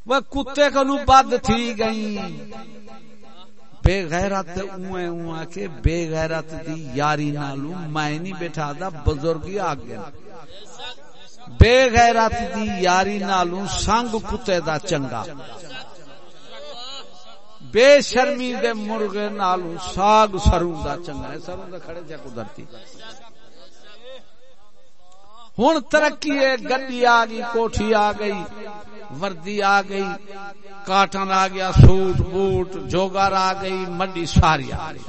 وہ کتے کنو بد تھی گئی بے غیرت اوے اوے کے بے غیرت دی یاری نالو میں نہیں بیٹھا دا بزرگی آگے۔ بے غیرت دی یاری نالو سنگ کتے دا چنگا۔ بے شرمی دے مرغے نالو ساگ سروں دا چنگا۔ ہے سروں دا کھڑے جا قدرتی۔ ہوں ترقی ہے گڈی آ گئی، کوٹھی آ گئی، وردی آ گئی، کاٹن آ گیا، سوٹ، بوٹ، جوگر آ گئی منڈی ساری آ گئی۔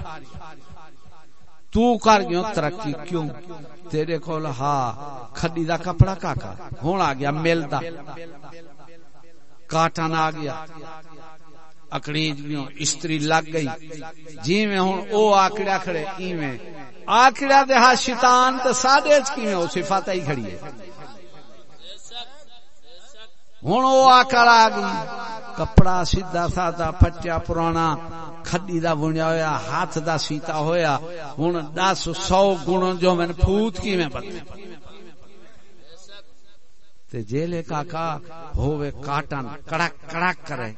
تو کر گیا ترقی کیوں؟ تیرے کول ہاں کھڈی دا کپڑا کاکا ہوں آ گیا ملتا کاٹن آ گیا۔ اکڑی استری لگ گئی۔ جی میں ہوں او آکڑیا کھڑے ایویں۔ آکڑیا دے ہاں شیطان تے ساڈے چ کیویں؟ او صفات ہی کھڑی ہے۔ ہوں وہ آ کر آ گئی۔ کپڑا سیدا سادا پچیا پرانا، کھڈی دا بنیا ہویا، ہاتھ دا سیتا ہویا۔ ہوں دس سو گن جو میں پھوت کی میں تے جیلے کاکا ہووے کاٹن، کڑک کڑک کرے۔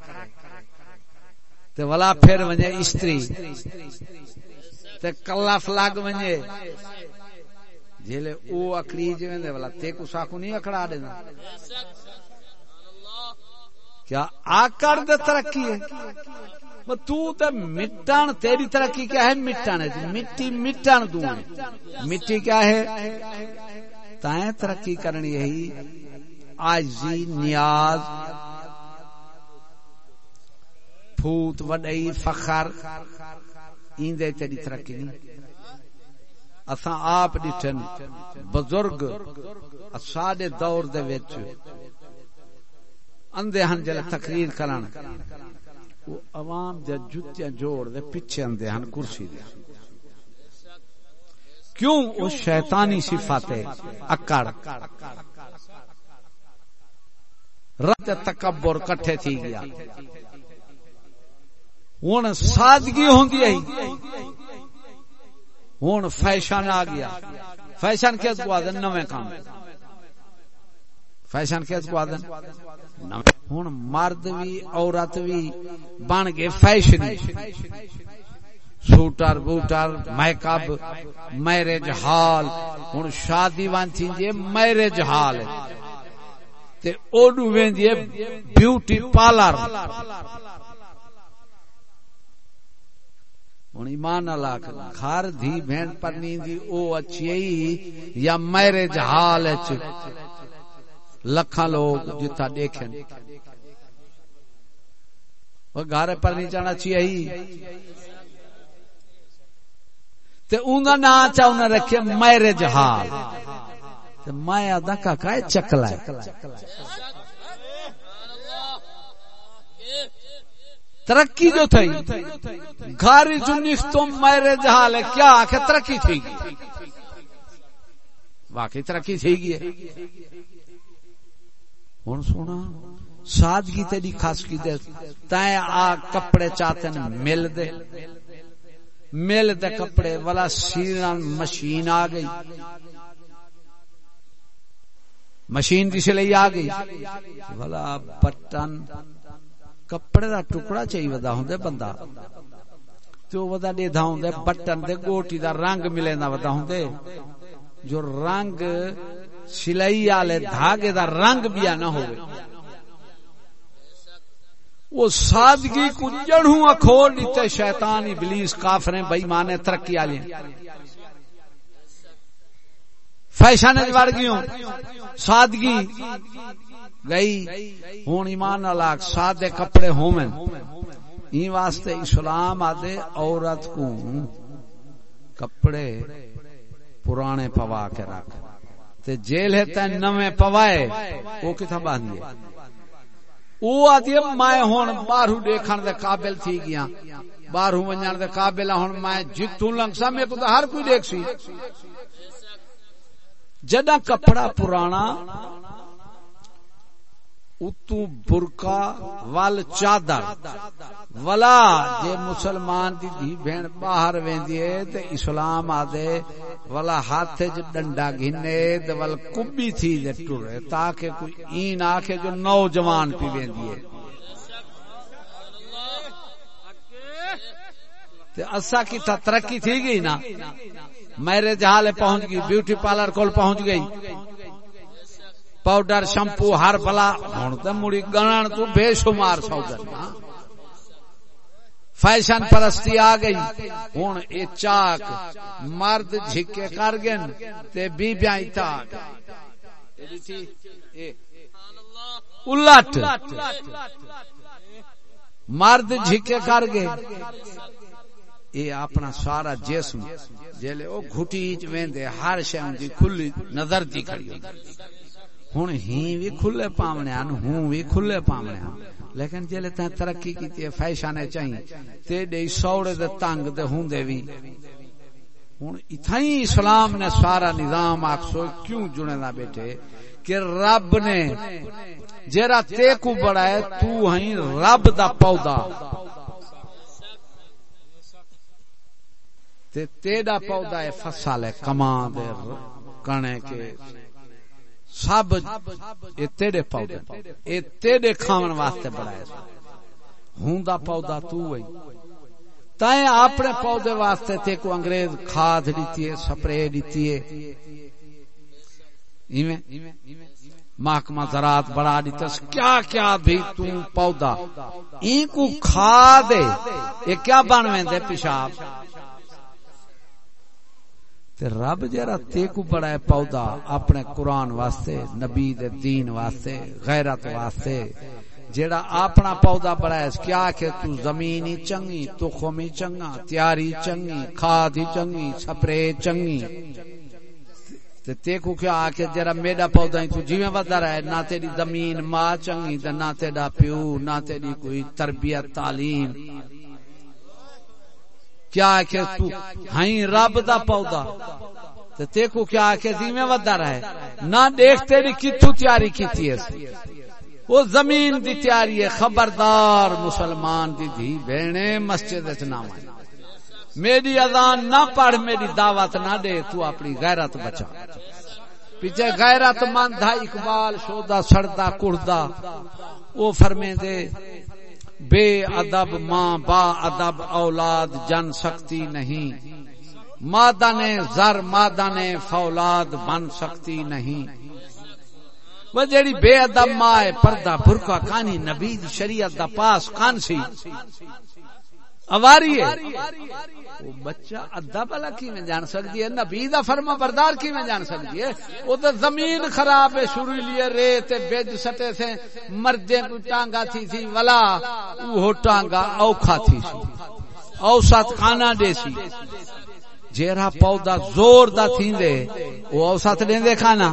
تے ولا پھر ونجے استری تے کلف لگ ونجے جیلے او اکڑی جویں دے ولا تے کو ساکو نہیں اکڑا دینا کیا آکر دے ترقی ہے تو تے مٹان تیری ترقی کیا ہے مٹان ہے مٹی مٹان دوں مٹی کیا ہے تائیں ترقی کرنی یہی آجزی نیاز پھوت وڈئی فخر این دے تیری ترقی نہیں اساں آپ ڈٹن بزرگ ساڈے دور دے وچ اندے ہن جلے تقریر کرن وہ عوام دے جتیاں جوڑ دے پیچھے اندے ہن کرسی دے کیوں وہ شیطانی صفات ہے اکڑ رت تکبر کٹھے تھی گیا ہوں سادگی ہوندی ہے ہوں فیشن آ گیا۔ فیشن کس کو آدن نویں کام۔ فیشن کس کو آدن ہوں مرد بھی عورت بھی بن گئے فیشن سوٹر، بوٹر میک اپ میرج ہال ہوں شادی بن چی جی، میرج ہال تے اوڈو ویندی بیوٹی پارلر۔ ہوں ایمان اللہ گھر دھی بہن پرنی دی او اچھی یا میرج ہال لکھا لوگ جتا دیکھیں وہ گھر پر نہیں جانا چاہیے۔ تے اوندا نا چا انہاں رکھے میرج ہال تے میں ادا کا کائے چکلا ہے۔ ترقی جو تھی گھر جو نفتم میرج حال ہے، کیا کہ ترقی تھی؟ گی واقعی ترقی تھی گی ہوں سونا سادگی تیری خاص کی دے، تائیں آ کپڑے چاہتے ہیں مل دے۔ مل دے کپڑے والا سیران مشین آ گئی۔ مشین کسی لئی آ گئی؟ والا بٹن۔ کپڑے دا ٹکڑا چاہیے ودا ہوں بندہ تو ودا دے دھا بٹن دے گوٹی دا رنگ ملے نا ودا ہوں دے جو رنگ سلائی آلے دھاگے دا رنگ بیا نہ ہوئے وہ سادگی کو جڑوں اکھوڑ دیتے شیطان ابلیس کافریں بئی مانے ترقی آلیں فیشن جوار گیوں سادگی گئی۔ ہوں ایمان الاک سادے کپڑے ہومن این واسطے اسلام آدے عورت کو کپڑے پرانے پوا کے رکھ۔ تے جیل ہے تے نویں پوائے وہ کتھا باندھے او آدھی میں ہون باہرو دیکھن دے قابل تھی گیا۔ باہرو ونجان دے قابل ہون میں جتوں لنگ سا میں کو ہر کوئی دیکھ سی۔ جدہ کپڑا پرانا اتو برکا ول چادر۔ ولا، جے مسلمان دی دی بہن باہر ویندی ہے، تے اسلام آدے ولا ہاتھ وچ ڈنڈا گھنے تے ول کبی تھی دے ٹرے، تاکہ کوئی این آکھے جو نوجوان پی ویندی ہے۔ تے اسا کی تا ترقی تھی گئی نا؟ میرے جہالے پہنچ گئی، بیوٹی پارلر کول پہنچ گئی۔ پاؤڈر شمپو ہر بلا ہوں تو مڑی گنن تو بے شمار سوگر فیشن پرستی آ گئی ہوں یہ چاک مرد جھکے کر گن تے بی بیاں الٹ مرد جھکے کر گئے اے اپنا سارا جسم جیلے او گھٹی چ ویندے ہر شے دی کھلی نظر دی کھڑی ہوں ہی بھی کھلے پامنے آن ہوں بھی کھلے پامنے لیکن جلے تین ترقی کی ہے فیشانے چاہیے تے دے سوڑے دے تنگ دے ہوں دے بھی ہوں اتھائی اسلام نے سارا نظام آکسو کیوں جنے نہ بیٹھے کہ رب نے جیرا تے کو بڑا ہے تو ہی رب دا پودا تے تیڑا پودا ہے فصل ہے کمان دے کنے کے سب یہ تیرے پودے یہ تیرے کھاون واسطے بنایا ہوں دا پودا تو ہے تائیں اپنے پودے واسطے تے کو انگریز کھاد دیتی ہے، سپرے دیتی ہے۔ ایویں محکمہ زراعت بڑا دیتا کیا کیا بھی تو پودا۔ این کو کھاد یہ کیا بنویں دے پیشاب؟ تے رب جرا تے کو بڑا ہے پودا اپنے قرآن واسطے، نبی دے دین واسطے، غیرت واسطے جیڑا اپنا پودا بڑا ہے کیا کہ تو زمینی چنگی، تو خومی چنگا، تیاری چنگی کھادی چنگی سپرے چنگی۔ تے تے کو کیا آکے جرا میڈا پودا ہی تو جیویں ودا رہا ہے، نہ تیری زمین ماں چنگی تے نہ تیرا پیو، نہ تیری کوئی تربیت تعلیم۔ کیا کہ تو ہائیں رب دا پودا۔ تے تے کو کیا کہ دیویں جی ودا رہے نہ دیکھ تیری کتھو تیاری کیتی ہے۔ وہ زمین دی تیاری ہے، خبردار مسلمان دی دی بہنے مسجد وچ نہ میری اذان نہ پڑھ، میری دعوت نہ دے، تو اپنی غیرت بچا۔ پیچھے غیرت مند ہے، اقبال شودا سڑدا کڑدا وہ فرمے دے بے ادب ماں با ادب اولاد جن سکتی نہیں۔ مادہ نے زر مادہ نے فولاد بن سکتی نہیں۔ وہ جیڑی بے ادب ماں ہے، پردہ برکا کانی نبی شریعت دا پاس کان سی۔ اواری ہے۔ وہ بچہ ادا پلا کی میں جان سکتی ہے؟ نبی دا فرما بردار کی میں جان سکتی ہے؟ وہ تو زمین خراب ہے، شروع لیے ریت بیج سٹے سے مردے کو ٹانگا تھی تھی، ولا وہ ٹانگا اوکھا تھی سی اوسط کھانا دے سی۔ جیرا پودا زور دا تھی دے وہ اوسط دیں دے کھانا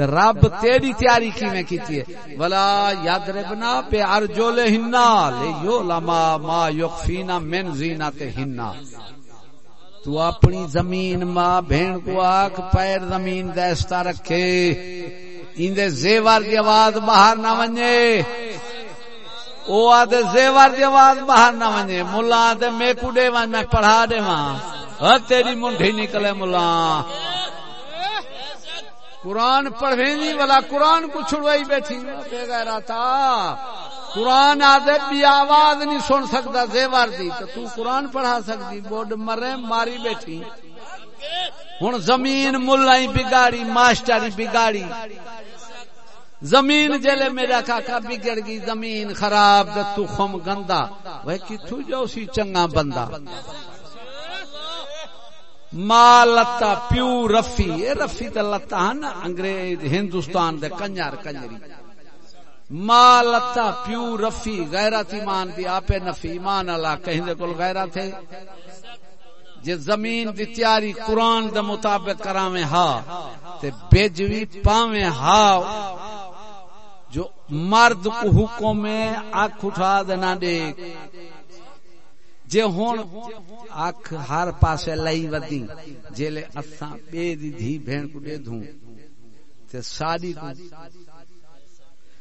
رب تیری تیاری کی کیتی ہے۔ ولا یاد ربنا پہ ارجول ہننا لیو لما ما یخفینا من زینت ہننا تو اپنی زمین ماں بہن کو آکھ پیر زمین دستا رکھے۔ اندے زیور دی آواز باہر نہ ونجے او آدھے زیور دی آواز باہر نہ ونجے ملا آدھے میں کڈے ون میں پڑھا دے ماں ہاں، تیری منڈی نکلے ملا قرآن پڑھے نہیں والا قرآن کو چھڑوائی بیٹھی۔ بے گہرا تھا قرآن آدھے بھی آواز نہیں سن سکتا، زیور دی۔ تو تو قرآن پڑھا سکتی۔ بورڈ مرے، ماری بیٹھی۔ ہوں زمین ملائی بگاڑی ماسٹری بگاڑی۔ زمین جلے میرا کاکا بگڑ گئی، زمین خراب، تو خم گندا۔ وہ کتوں جو سی چنگا بندہ۔ ماں لتا پیو رفی، اے رفی تے لتا ہن، انگریز، ہندوستان دے کنجر کنجری۔ ماں لتا پیو رفی، غیرت ایمان دی آپے نفی ایمان اللہ کہیں دے کل غیرت ہے۔ جے زمین دی تیاری قرآن دے مطابق کراویں ہا، تے بیجوی پاویں ہا۔ جو مرد کو حکم میں اکھ اٹھا دینا دیکھ۔ جے ہون اکھ ہر پاسے لئی ودی، جیلے اساں بے دی دھی بہن کو دے دھوں۔ تے ساڈی کو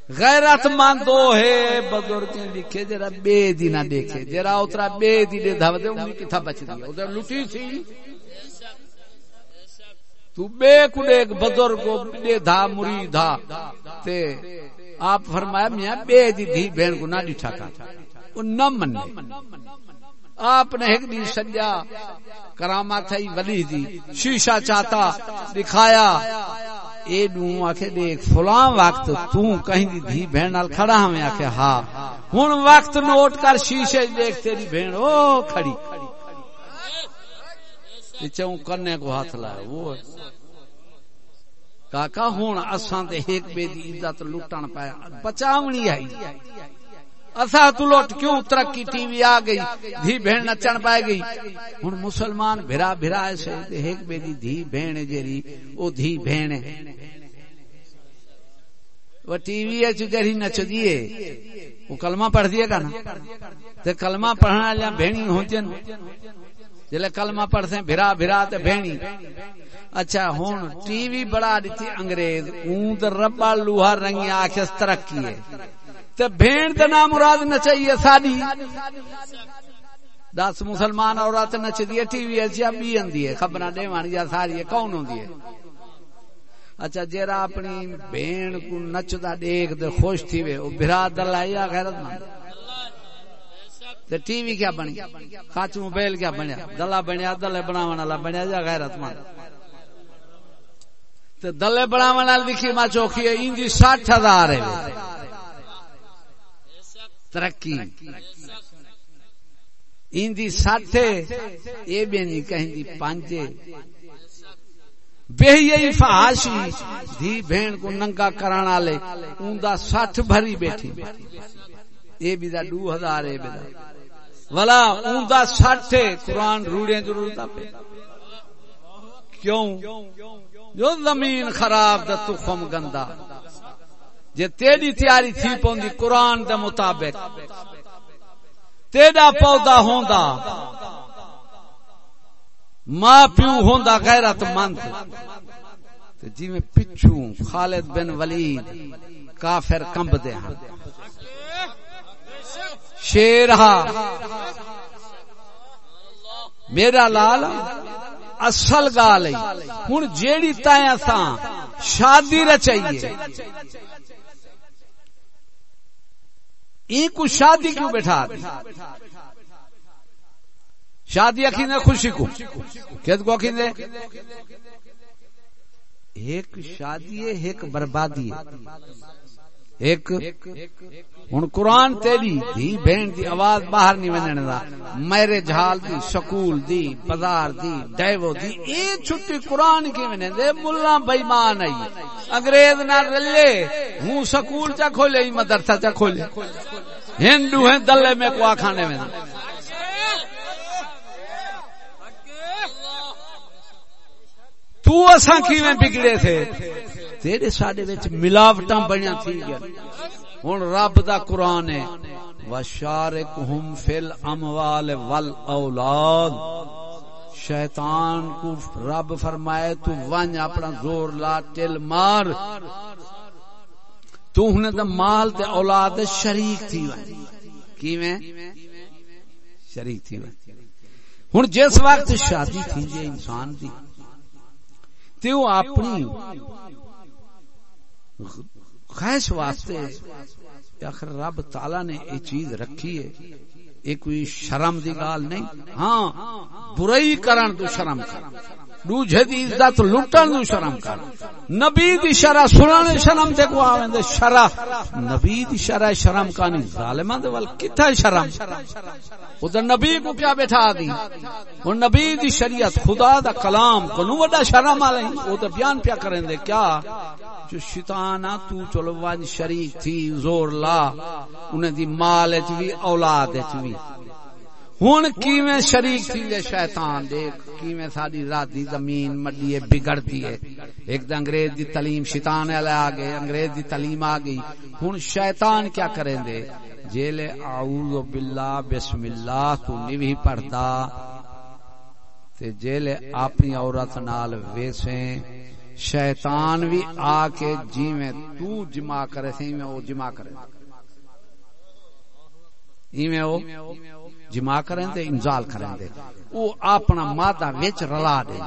غیرت مندو ہے بزرگ لکھے جرا بے دی نہ دیکھے۔ جرا اترا بے دی دے دھو دے انہی کتھا بچ دی۔ ادھر لٹی سی۔ تو بے کو ایک بزرگ دے دھا مرید دھا تے آپ فرمایا میاں بے دی دھی بہن کو نہ ڈٹھا کا وہ نہ مننے آپ نے ایک دن سجا کراما تھئی، ولی دی، شیشہ چاہتا، دکھایا، اے دوں آکھے، دیکھ، فلاں وقت تو کہیں دی دھی بہن نال کھڑا ہاں، ہمیں آکھے ہاں ہن وقت نوٹ کر شیشے دیکھ تیری بہن، او کھڑی۔ چوں کرنے کو ہاتھ لائے وہ۔ کاکا ہوں اساں تے ایک بے دی عزت لٹن پایا، بچاونی آئی۔ اصا تو لوٹ کیوں ترقی ٹی وی آ گئی؟ دھی بہن نچن پائے گئی۔ ہوں مسلمان بھرا بھرا ایسے ایک بے دھی بہن جیری او دھی بہن وہ ٹی وی جی نچ دیے وہ کلمہ پڑھ دیے گا نا تے کلمہ پڑھنا لیا بہنی ہوتی جلے کلمہ پڑھتے بھرا بھرا تے بہنی۔ اچھا ہوں ٹی وی بڑا دیتی انگریز۔ اون تے ربا لوہا رنگی آکھس ترقی ہے۔ تے بھین تے نام مراد نہ چاہیے ساڈی۔ دس مسلمان عورت نچ دی ٹی وی اچ بی جی اندی ہے، خبراں دیوان یا ساری کون ہوندی ہے؟ اچھا جیرا اپنی بھین کو نچدا دیکھ تے خوش تھی وے، او بھرا دل غیرت مند؟ تے ٹی وی کیا بنی؟ کاچ موبائل کیا بنیا؟ دلا بنیا دلے بناون والا بنیا جا غیرت مند؟ تے دلے بناون والا لکھی ما چوکی ہے ان دی 60000 ہے۔ ترقی۔ اندی ساٹھے اے بینی کہیں دی پانچے بے یہی فحاشی دھی بہن کو ننگا کرانا لے اون دا ساٹھ بھری بیٹھی۔ اے بھی دا دو ہزار اے بھی دا۔ ولا اون دا ساٹھے قرآن روڑیں ضرورتا پہ۔ کیوں؟ جو زمین خراب دا تخم گندا۔ جے تیری تیاری تھی پوندی قرآن دے مطابق۔ تیرا پودا ہوندا، ماں پیو ہوندا غیرت مند۔ جی میں پچھو خالد بن ولید کافر کمب دے ہاں۔ شیر ہا۔ میرا لال اصل گال ہوں جیڑی تائیں شادی رچائیے۔ کو شادی کیوں بیٹھا دی شادی اکھی نے خوشی کو۔ کہت کو اکھی نے ایک شادی ہے، ایک بربادی ہے۔ ایک ہوں قرآن تیری دھی، بہن دی آواز باہر نہیں ونجن دا، میرے جھال دی، سکول دی، بازار دی ڈیو دی، اے چھٹی قرآن کی ونے دے؟ ملا بےمان آئی۔ انگریز نہ رلے، ہوں سکول چا کھولے، ہی مدرسہ چا کھولے۔ ہندو ہیں، دلے میں کو آکھانے میں۔ تو اساں کیویں بگڑے تھے؟ تیرے ساڈے وچ ملاوٹاں بڑیاں تھی گیا۔ ہن رب دا قرآن ہے وشارکہم فی الاموال والاولاد شیطان کو رب فرمائے، تو ون اپنا زور لا ٹل مار۔ تو ہنے دا مال تے اولاد شریک تھی۔ ون کیویں؟ شریک تھی۔ ون ہن جس وقت شادی تھی، جے انسان دی، تے وہ اپنی خیش واسطے آخر رب تعالی نے یہ چیز رکھی ہے۔ یہ کوئی شرم دی گال نہیں۔ ہاں برائی کرن تو شرم کر۔ دوجے دی عزت، لٹن نو شرم کر۔ نبی دی شرع سنن شرم تے کو آویں دے شرع نبی دی شرع شرم کانی، ظالماں دے ول کتھا شرم؟ ادھر نبی کو کیا بیٹھا دی۔ وہ نبی دی شریعت خدا دا کلام کو نو وڈا شرم والے او تے بیان پیا کریں دے، کیا؟ جو شیطان تو چلو ون شریک تھی، زور لا۔ انہیں دی مال وچ وی، اولاد وچ وی۔ ہوں کیویں شریک تھی دے شیطان؟ دیکھ، کیویں ساری رات زمین مڈی بگڑتی ہے۔ ایک دن انگریز دی تعلیم شیطان والے آ گئے، انگریز دی تعلیم آ گئی۔ ہوں شیطان کیا کریں دے؟ جیلے اعوذ باللہ، بسم اللہ، تو نہیں پڑھتا۔ تے جیلے اپنی عورت نال ویسیں۔ شیطان بھی آ کے جی میں تو جمع کرے سی میں وہ جمع کرے۔ ایویں او جمع کریں دے، انزال کریں دے۔ او اپنا مادہ وچ رلا دے۔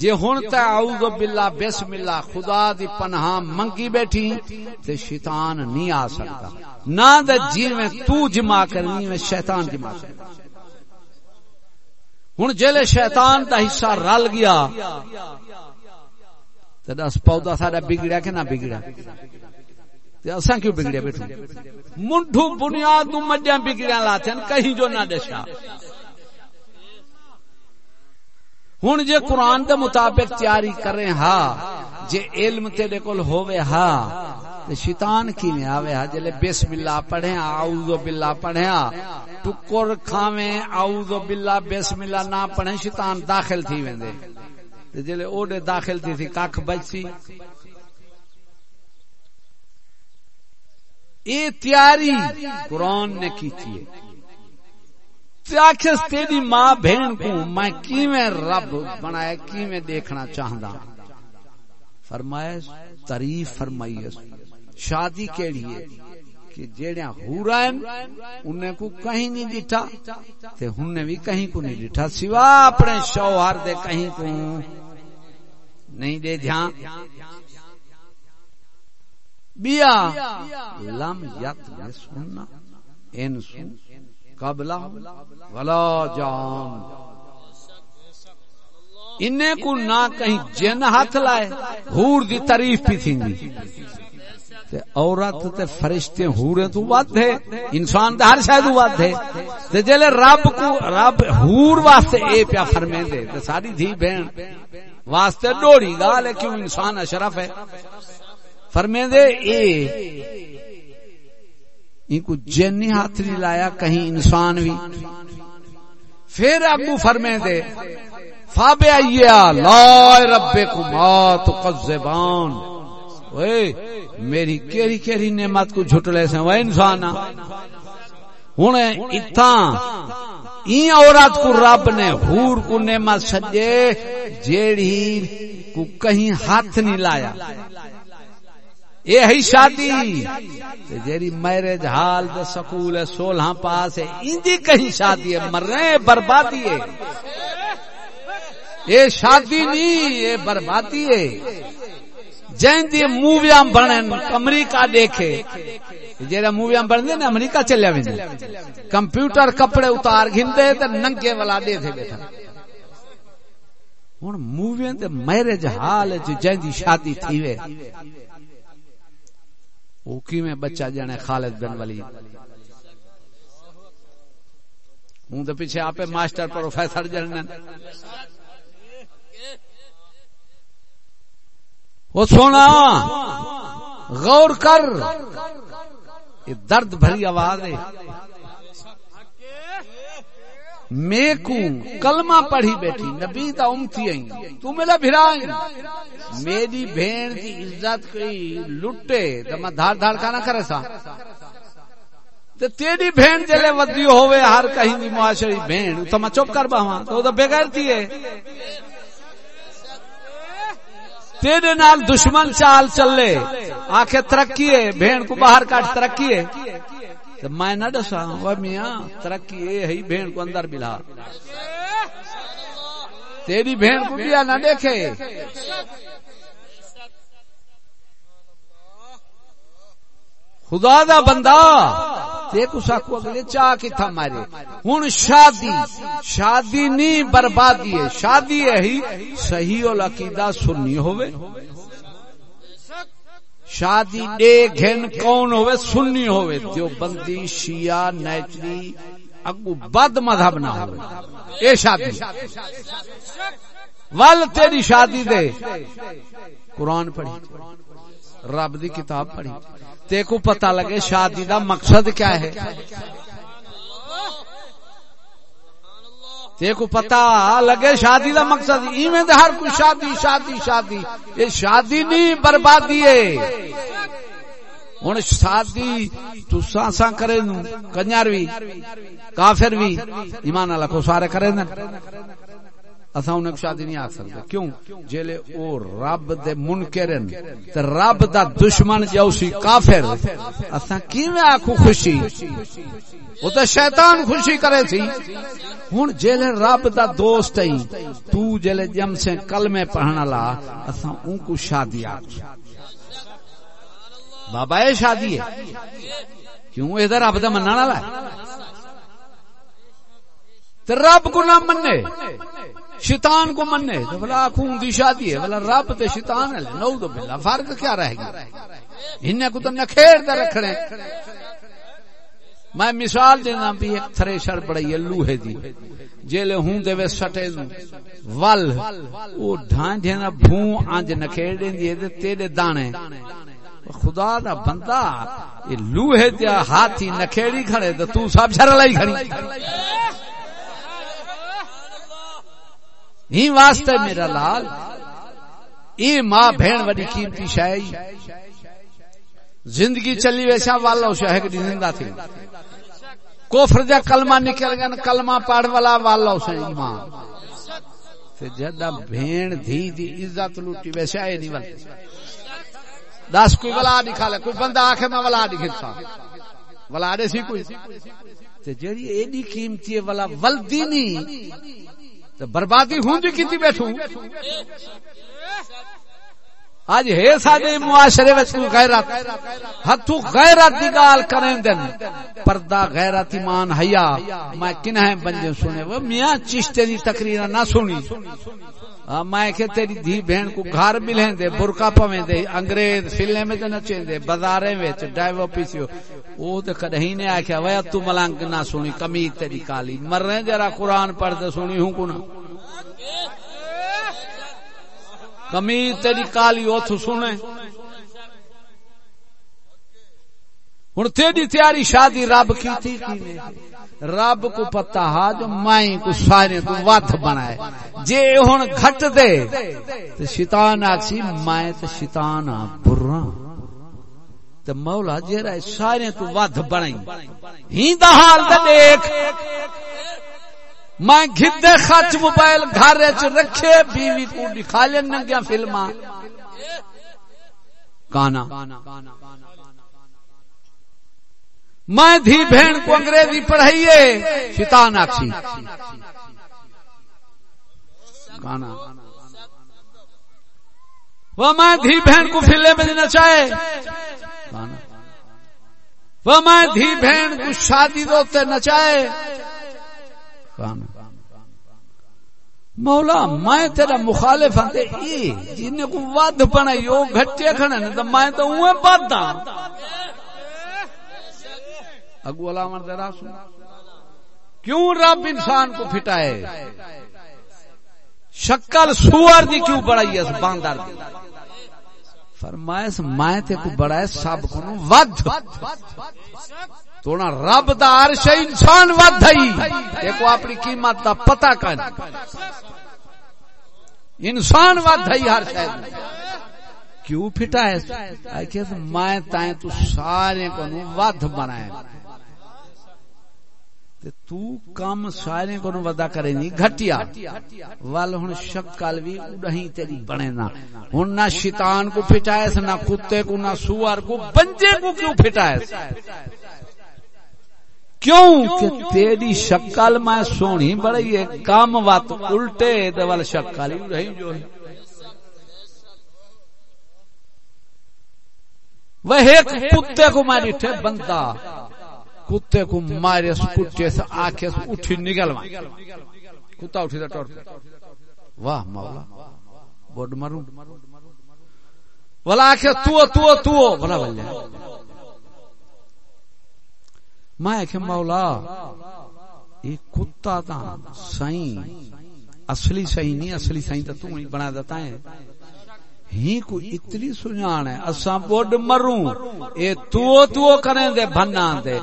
جے ہن تے اعوذ باللہ، بسم اللہ، خدا دی پناہ منگی بیٹھی تے شیطان نہیں آ سکتا۔ نہ دے جی میں تو جمع کرنی میں شیطان جمع کرنی ہن جلے شیطان دا حصہ رل گیا۔ تے دس پودا ساڈا بگڑیا کہ نہ بگڑیا؟ اساں کیوں بگڑیا بیٹھو منڈو بنیاد نو مجھا بگڑیا لاتے کہیں جو نہ دشا ہوں جے قرآن دے مطابق تیاری کریں ہا جے علم تیرے کول ہووے ہا تے شیطان کی میں آوے ہا جلے بسم اللہ پڑھیں، اعوذ باللہ پڑھیں ہاں، ٹکر کھاویں، اعوذ باللہ، بسم اللہ نہ پڑھیں، شیطان داخل تھی ویندے۔ تے جلے اوڈے داخل تھی تھی، کاکھ بچ سی۔ اے تیاری قرآن نے کی تھی۔ آخس تیری ماں بہن کو میں کیویں رب بنایا، کیویں دیکھنا چاہتا فرمایا تعریف فرمائی شادی کیڑی ہے کہ جیڑیاں ہورائن انہیں کو کہیں نہیں ڈٹھا تے ہن بھی کہیں کو نہیں ڈٹھا سوا اپنے شوہر دے کہیں کو نہیں دے دھیان۔ بیا. لم یت میں سننا ان سن قبلہ ولا جان. انہیں کو نہ کہیں جن ہاتھ لائے ہور دی تعریف بھی تھی تے عورت تے فرشتے ہورے تو ود ہے انسان تے ہر شاید ود ہے۔ تے جلے رب کو رب ہور واسطے اے پیا فرمے دے تے ساری دھی بہن واسطے ڈوڑی گا لیکن انسان اشرف ہے؟ فرمے دے اے، ان کو جنی ہاتھ نہیں لایا، کہیں انسان بھی۔ پھر اگو فرمے دے فابے آئیے لا رب کما تو میری کیری کیری نعمت کو جھٹلے سے وہ انسان ہوں اتنا این عورت کو رب نے ہور کو نعمت سجے، جیڑی کو کہیں ہاتھ نہیں لایا۔ اے ہی شادی جیری میرج ہال دے سکول سولہ پاس ہے، اندی کہیں شادی ہے مر رہے بربادی ہے۔ یہ شادی نہیں، یہ بربادی ہے۔ جن دی موویاں بنن، امریکہ دیکھے۔ جیڑا موویاں بن دے نا امریکہ چلیا ویندے۔ کمپیوٹر کپڑے اتار گھندے تے ننگے والا دے تھے بیٹھا۔ ہن موویاں تے میرج ہال وچ جن دی شادی تھی وے۔ وہ کی بچہ جانے خالد بن ولید۔ ہوں تو پیچھے آپ ماسٹر پروفیسر جانے وہ سونا، غور کر۔ یہ درد بھری آواز ہے۔ میں کو کلمہ پڑھی بیٹھی، نبی تا امتی آئی تو میرا بھرا ہیں میری بہن کی عزت کوئی لٹے، تو میں دھار دھار کا کرے سا۔ تو تیری بہن جلے ودی ہوئے ہر کہیں دی معاشری بہن، تو میں چپ کر باہاں تو تو بغیر تھی ہے۔ تیرے نال دشمن چال چلے آنکھیں ترقی ہے، بہن کو باہر کاٹ ترقی ہے۔ تو میں نہ ڈسا وہ میاں، ترقی یہ ہے، بہن کو اندر ملا۔ تیری بہن کو بیا نہ دیکھے؟ خدا دا بندہ تے کو ساکو اگلے چاہ کی تھا مارے۔ ہن شادی شادی نہیں، بربادی ہے۔ شادی ہے ہی، صحیح العقیدہ سنی ہوئے۔ شادی دے گھن کون ہوئے، سنی ہوئے، جو بندی شیعہ، نیچری، اگو بد مذہب نہ ہوئے۔ اے شادی۔ ول تیری شادی دے۔ قرآن پڑھی۔ رب دی کتاب پڑھی۔ تے کو پتہ لگے شادی دا مقصد کیا ہے۔ تے کو پتہ لگے شادی دا مقصد ایویں دے ہر کوئی شادی شادی شادی۔ یہ شادی نہیں، بربادی ہے۔ ہن شادی تو سا کرے نو کنیار وی، کافر وی، ایمان اللہ کو سارے کرے نا اسا انہیں شادی نہیں آ سکتے۔ کیوں؟ جیلے او رب دے منکرن تے رب دا دشمن جو سی کافر اسا کیویں آکھو خوشی؟ او تے شیطان خوشی کرے سی۔ ہن جیلے رب دا دوست ہی تو جیلے جم سے کلمے پڑھنا لا اسا اون کو شادی آ بابا، یہ شادی ہے۔ کیوں؟ ادھر رب دا مننا والا ہے۔ رب کو نہ مننے۔ شیطان کو مننے تو بلا خون دی شادی ہے بلا رب تے شیطان ہے۔ نو تو بلا فرق کیا رہے گا انہیں کو تو نکھیر دے رکھنے۔ میں مثال دینا بھی ایک تھریشر بڑی ہے، لوہے دی۔ جیلے ہوں دے وے سٹے دوں۔ ول، او ڈھان دینا بھون آنج نکھیر دیں دیئے دے تیرے دانے۔ خدا دا بندہ یہ لوہے دیا ہاتھی نکھیڑی کھڑے تو تو سب جھر لائی کھڑی۔ ہی واسطے میرا لال۔ ای ماں بہن وڈی قیمتی شاہی زندگی چلی ویسا والا شاہ کی زندہ تھی۔ کوفر جا کلمہ نکل گیا کلمہ پڑھ والا والا اسے ایمان۔ تے جدا بہن دھی دی عزت لوٹی ویسا اے نہیں ولتے دس کوئی ولا دکھا لے، کوئی بندہ آکھے میں ولا دکھتا ولا دے سی کوئی۔ تے جڑی ایڈی قیمتی ہے ولا ولدی نہیں تو بربادی ہوں جی کتنی بیٹھوں؟ آج ہے سارے معاشرے غیرت ہتھو غیرت دی گال کریں دن۔ پردہ غیرت ایمان، حیا۔ میں کنہیں بنجے سنے۔ وہ میاں چشتے دی تقریر نہ سنی۔ میں کہ تیری دھی بہن کو گھر ملیں دے برکا پویں دے، انگریز فلے میں تے نچیں دے بازارے وچ، ڈائیو پیسیو او تے کدی نے آکھیا، وے تو ملنگ نہ سنی کمی تیری کالی۔ مرنے جرا قرآن پڑھ تے سنی ہوں کو نہ کمی تیری کالی اوتھ سنے۔ ہن تیری تیاری شادی رب کی تھی کی رب کو پتا ہا جو مائیں کو سارے تو وات بنائے۔ جے ہن گھٹ دے تے شیطان آکسی مائیں تے شیطان برا تے مولا جیرا سارے تو وات بنائی۔ ہی دا حال تے دیکھ۔ میں گھدے خچ موبائل گھر وچ رکھے، بیوی کو دکھا لے ننگیاں فلماں۔ کانا۔ میں دھی بہن کو انگریزی پڑھائیے، شیطان آکسی گانا وہ میں دھی بہن کو فلے میں دینا چاہے وہ میں دھی بہن کو شادی دوتے نچائے مولا، میں تیرا مخالف ہوں جن کو ود بنائی وہ گھٹے کھڑے تو میں تو اوے بد ہاں۔ اگو علامہ ذرا سن۔ کیوں رب انسان کو پھٹائے؟ شکل سوار دی کیوں بڑائی اس باندر دی؟ فرمائے مائ تے کو بڑھائے سب کو ود۔ تونا رب دا عرش انسان ود ہی ایک اپنی قیمت دا پتہ کن۔ انسان ود ہی ہر شے۔ کیوں پھٹا ہے؟ کہ مائے تائیں تو سارے کو ود بنائے۔ تو کام سارے کو ودا کرے نہیں گھٹیا۔ ول ہن شکل بھی نہیں تیری بنے نا۔ ہن نہ شیطان کو پھٹائے نہ کتے کو، نہ سوار کو، بنجے کو کیوں پھٹائے کیوں کہ تیری شکل میں سونی بڑی ہے، کام وات الٹے، دے ول شکل ہی جو ہے۔ وہ ایک کتے کو میں ڈٹھے بندہ۔ کتے کو مارے کٹے سے آکھے اٹھی نگل وہاں کتا اٹھی دا ٹور واہ مولا، بوڈ مروں۔ ولا آکھے تو تو تو ولا بلے میں کہ مولا، یہ کتا تا سائیں، اصلی سائیں نہیں، اصلی سائیں تا تو نہیں بنا دیتا ہے۔ ہی کو اتنی سنان ہے، اساں بوڈ مروں۔ اے تو تو کریں دے بھنا دے۔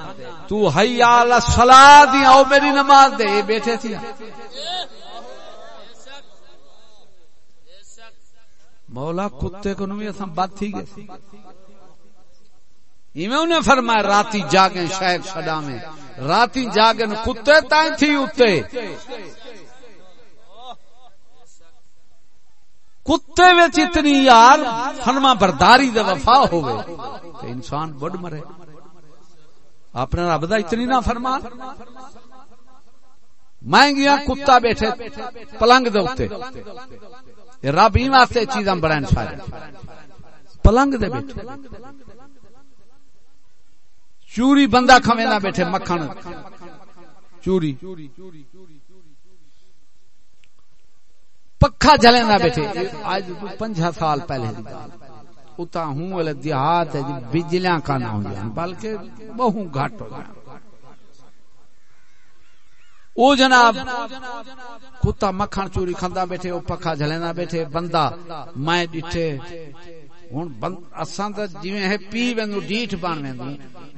تو حیا علی الصلاۃ دی او میری نماز دے۔ اے بیٹھے تھی۔ مولا کتے کو نوی اساں بات تھی گئے۔ ایویں انہیں فرمایا، راتی جاگیں شاید صدا میں راتی جاگیں کتے تائیں تھی اتے۔ کتے وچ اتنی یار فرما برداری دے وفا ہوئے تو انسان بڑھ مرے۔ اپنے رب دا اتنی نہ فرما میں گیا کتا بیٹھے پلنگ دے اوتے۔ رب ہی واسطے چیزاں بڑھائیں سارے۔ پلنگ دے بیٹھے۔ چوری بندہ کھوے نہ بیٹھے مکھن۔ چوری۔ پکھا جلے نہ بیٹھے۔ آج پنجہ سال پہلے اتا ہوں والے دیہات ہے بجلیاں کا نہ ہو جائیں بلکہ بہوں گھٹ ہو جائیں او جناب کتا مکھن چوری کھندا بیٹھے او پکھا جلے نہ بیٹھے۔ بندہ میں ڈٹھے۔ ہن اساں تے جویں ہے پی وینو ڈیٹھ بن ویندو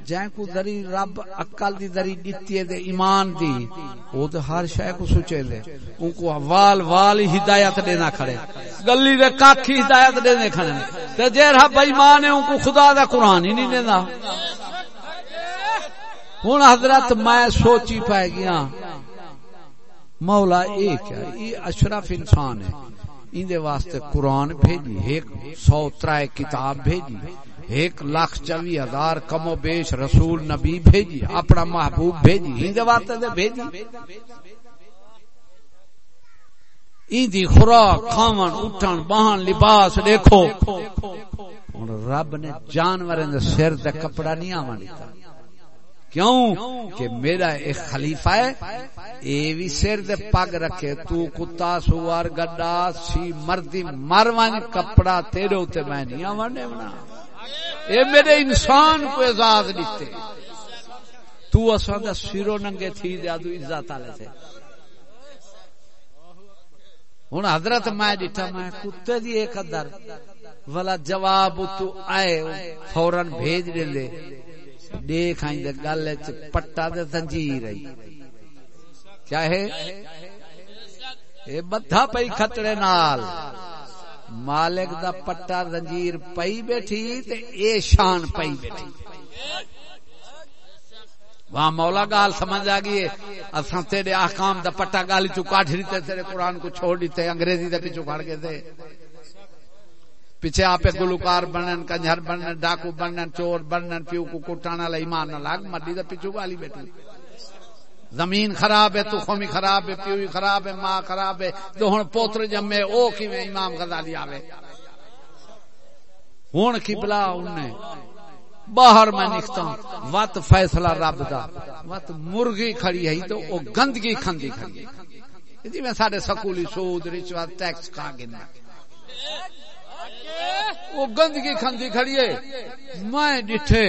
جائیں کو دری رب اکل دی دری دیتی ہے دے ایمان دی او تے ہر شے کو سوچے دے۔ ان کو وال وال ہدایت دینا کھڑے۔ گلی دے کاکھی ہدایت دینے کھڑے۔ تے جیڑا بے ایمان ہے، ان کو خدا دا قرآن ہی نہیں دیندا ہن حضرت میں سوچی پائے گیا، مولا اے کیا یہ اشرف انسان ہے۔ ان دے واسطے قرآن بھیجی، ایک سو ترائے کتاب بھیجی۔ ایک لاکھ چوی ہزار کم و بیش رسول نبی بھیجی، اپنا محبوب بھیجی ہند واسطے دے بھیجی۔ ایندی خوراک، کھاون، اٹھن بہن لباس، دیکھو۔ ہن رب نے جانوریں دے سر تے کپڑا نہیں آون دیتا کیوں؟ کہ میرا ایک خلیفہ ہے، اے بھی سر دے پگ رکھے، تو کتا سوار گڈا سی مردی مرون کپڑا تیرے اوتے میں نہیں آون بنا اے میرے انسان کو اعزاز دیتے۔ تو اساں دا سیرو ننگے تھی، دے ادو عزت والے تھے۔ ہن حضرت میں ڈٹھا میں کتے دی ایک ادر والا جواب تو آئے فورن بھیج دے دے دیکھ آئیں دے گل وچ پٹا دے زنجیر آئی۔ کیا ہے؟ اے بدھا پئی خطرے نال۔ مالک دا پٹا زنجیر پئی بیٹھی تے اے شان پئی بیٹھی۔ وہاں مولا گال سمجھ آ گئی اساں تیرے احکام دا پٹا گالی چو کاٹ دیتے تیرے قرآن کو چھوڑ دیتے انگریزی دے پیچھے کھڑ کے دے پیچھے آپ گلوکار بنن، کنجر بنن، ڈاکو بنن، چور بنن، پیو کو کٹانا لا ایمان نہ لاگ مڈی دے پیچھے گالی بیٹھی۔ زمین خراب ہے تو خومی خراب ہے، پیوی خراب ہے، ماں خراب ہے تو ہن پوتر جمے، او کیویں امام غزالی آوے؟ ہن قبلہ انہیں، باہر میں نکتا ہوں وت فیصلہ رب دا وت مرغی کھڑی ہے، تو او گندگی کھندی کھڑی ہے۔ جی میں سارے سکولی سود، رشوت، ٹیکس کھا گنا وہ گندگی کھندی کھڑی ہے۔ میں ڈٹھے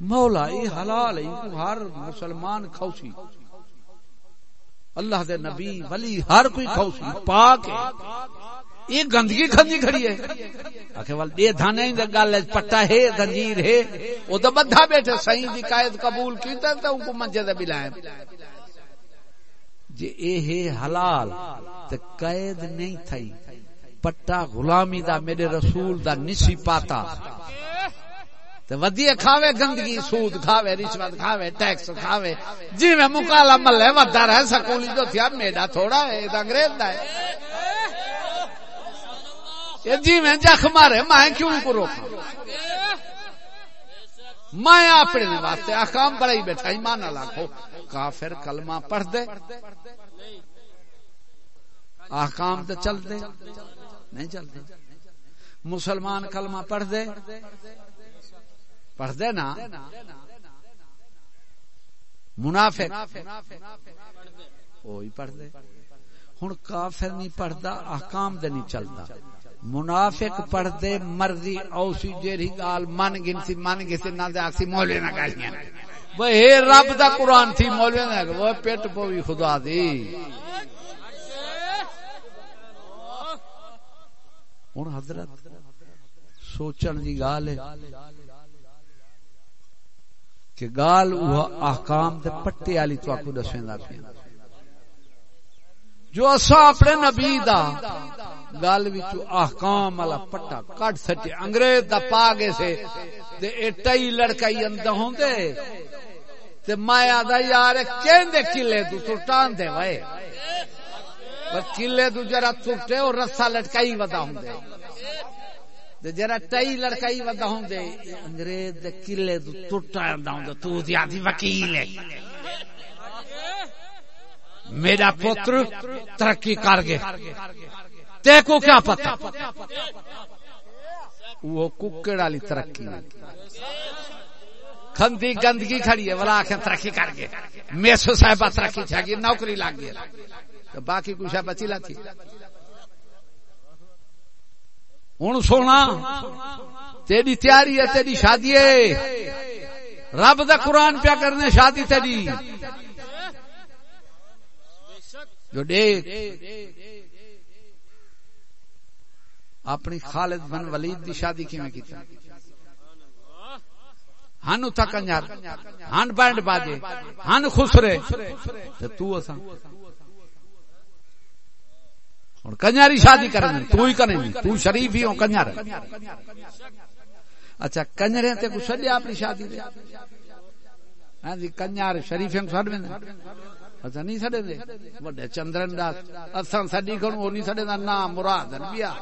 مولا یہ حلال ہے ہر مسلمان کھوسی۔ اللہ دے نبی ولی ہر کوئی کھوسی، پاک ہے۔ یہ گندگی کھندی کھڑی ہے۔ آخر وال دے دھانے دے گل پٹا ہے، زنجیر ہے۔ او تو بدھا بیٹھے صحیح دی قائد قبول کیتا تے ان کو منجے دے بلائیں جے اے ہے حلال، تے قید نہیں تھئی۔ پٹا غلامی دا میرے رسول دا نسی پاتا۔ تے ودیے کھاوے گندگی، سود کھاوے، رشوت کھاوے ٹیکس کھاوے۔ جی میں مکالا ملے ودا رہے، سکولی جو تھیا، میڈا تھوڑا ہے، یہ انگریز دا ہے۔ جی میں جخ مارے میں کیوں کو روکا میں اپنے واسطے احکام بڑا ہی بیٹھا، ایمان نہ لاکھو کافر کلمہ پڑھ دے احکام تے چل دے نہیں چلتے مسلمان کلمہ پڑھ دے پڑھ دے نا، منافق وہی پڑھ دے ہوں کافر نہیں پڑھتا احکام دے نہیں چلتا منافق پڑھ دے مرضی اوسی جیری گال من گنسی من گنسی نہ دے آکسی مولے نہ گالیاں۔ وہ اے رب دا قرآن تھی مولے نہ وہ پیٹ پوی خدا دی۔ ہوں حضرت سوچن دی گال ہے کہ گال وہ احکام دے پٹے والی تو کو دسیندا پیا۔ جو اسا اپنے نبی دا گل وچ احکام والا پٹا کٹ سٹے، انگریز دا پا گئے سے، تے اے ٹئی لڑکائی اندر ہوندے۔ تے مایا دا یار کیندے کلے تو ٹوٹان دے وے کلے تو جرا ٹوٹے اور رسا لٹکائی ودا ہوندے۔ جرا ٹئی لڑکائی ودا انگریز دے کلے تو ٹوٹا تو وکیل ہے۔ میرا پتر ترقی کر گئے تے کو کیا پتا وہ ککڑ والی ترقی کھندی گندگی کھڑی ہے بلا آخر ترقی کر گئے میسو صاحب ترقی چھ گئی نوکری لگ گئی باقی کچھ بچی لا تھی؟ ہوں سونا، تیری تیاری ہے، تیری شادی ہے۔ رب دا قرآن پیا کرنے، شادی تیری۔ جو دیکھ، اپنی خالد بن ولید دی شادی کی کیتا؟ ہن اتھا کنجر، ہن بینڈ باجے، ہن خسرے۔ تو اسا اور کنجاری شادی کرنے تو ہی کرنے تو شریف ہی ہو کنجر اچھا کنجرے تے کچھ سڈیا اپنی شادی دے۔ ہاں جی کنجر شریف ہم سڈ میں اچھا نہیں سڈے دے۔ وڈے چندرن داس اساں سڈی کھڑو او نہیں سڈے دا نام مراد بیا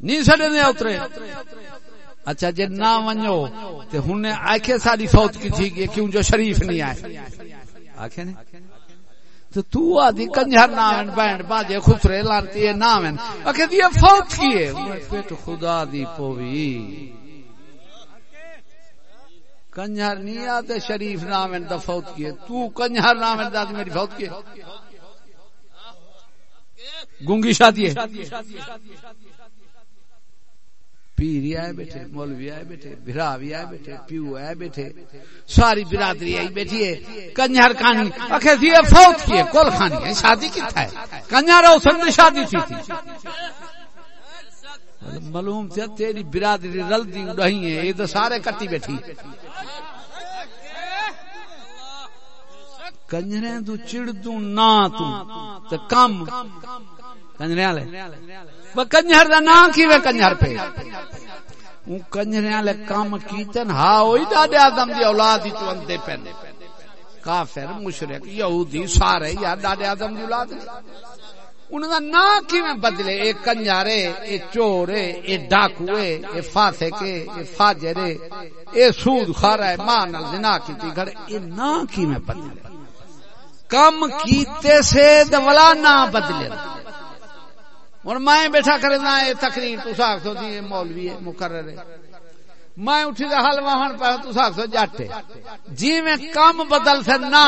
نہیں سڈے دے اترے۔ اچھا جے نہ ونجو، تے ہن آکھے ساری فوت کی تھی کیوں جو شریف نہیں آئے؟ آکھے نہیں تو تو آدھی کنجر نامن بینڈ باجے خسرے لانتی ہے نامن۔ اکھے دی فوت کیے پیٹ خدا دی پوی۔ کنجر نہیں آتے شریف نام دا فوت کیے تو کنجر نام دا میری فوت کیے گونگی شادی ہے۔ پیری آئے بیٹھے مولوی آئے بیٹھے بھراوی آئے بیٹھے، پیو آئے بیٹھے، ساری برادری آئی بیٹھی ہے، کنجر کانی اکھے تھی فوت کیے کول خانی ہے، شادی کتا ہے، کنجر اوسن شادی تھی تھی۔ معلوم تھا تیری برادری رل دی اڑائی ہے یہ تو سارے کٹی بیٹھی۔ کنجرے تو چڑ تو نہ تو تے کم۔ کنجرے والے وہ کنجر دا نام کیویں کنجر پہ؟ اون کنجرے والے کم کیتن۔ ہا اوئی ڈاڈے آدم دی اولاد ہی تو اندے پین کافر مشرک یہودی، سارے یا ڈاڈے آدم دی اولاد انہوں کا نا کیویں بدلے۔ اے کنجارے اے چورے، اے ڈاکوے، اے فاسقے، اے فاجرے، اے سود خارا ہے ماں نال زنا کیتی گھڑ اے نا کیویں بدلے۔ کم کیتے سے دولا نہ بدلے۔ اور میں بیٹھا کرنا ہے تقریر تو ساکھ سو جی، دی مولوی ہے، مقرر ہے۔ میں اٹھی دا حل وہاں پہ تو ساکھ سو جاٹے جی میں کم بدل سے نہ۔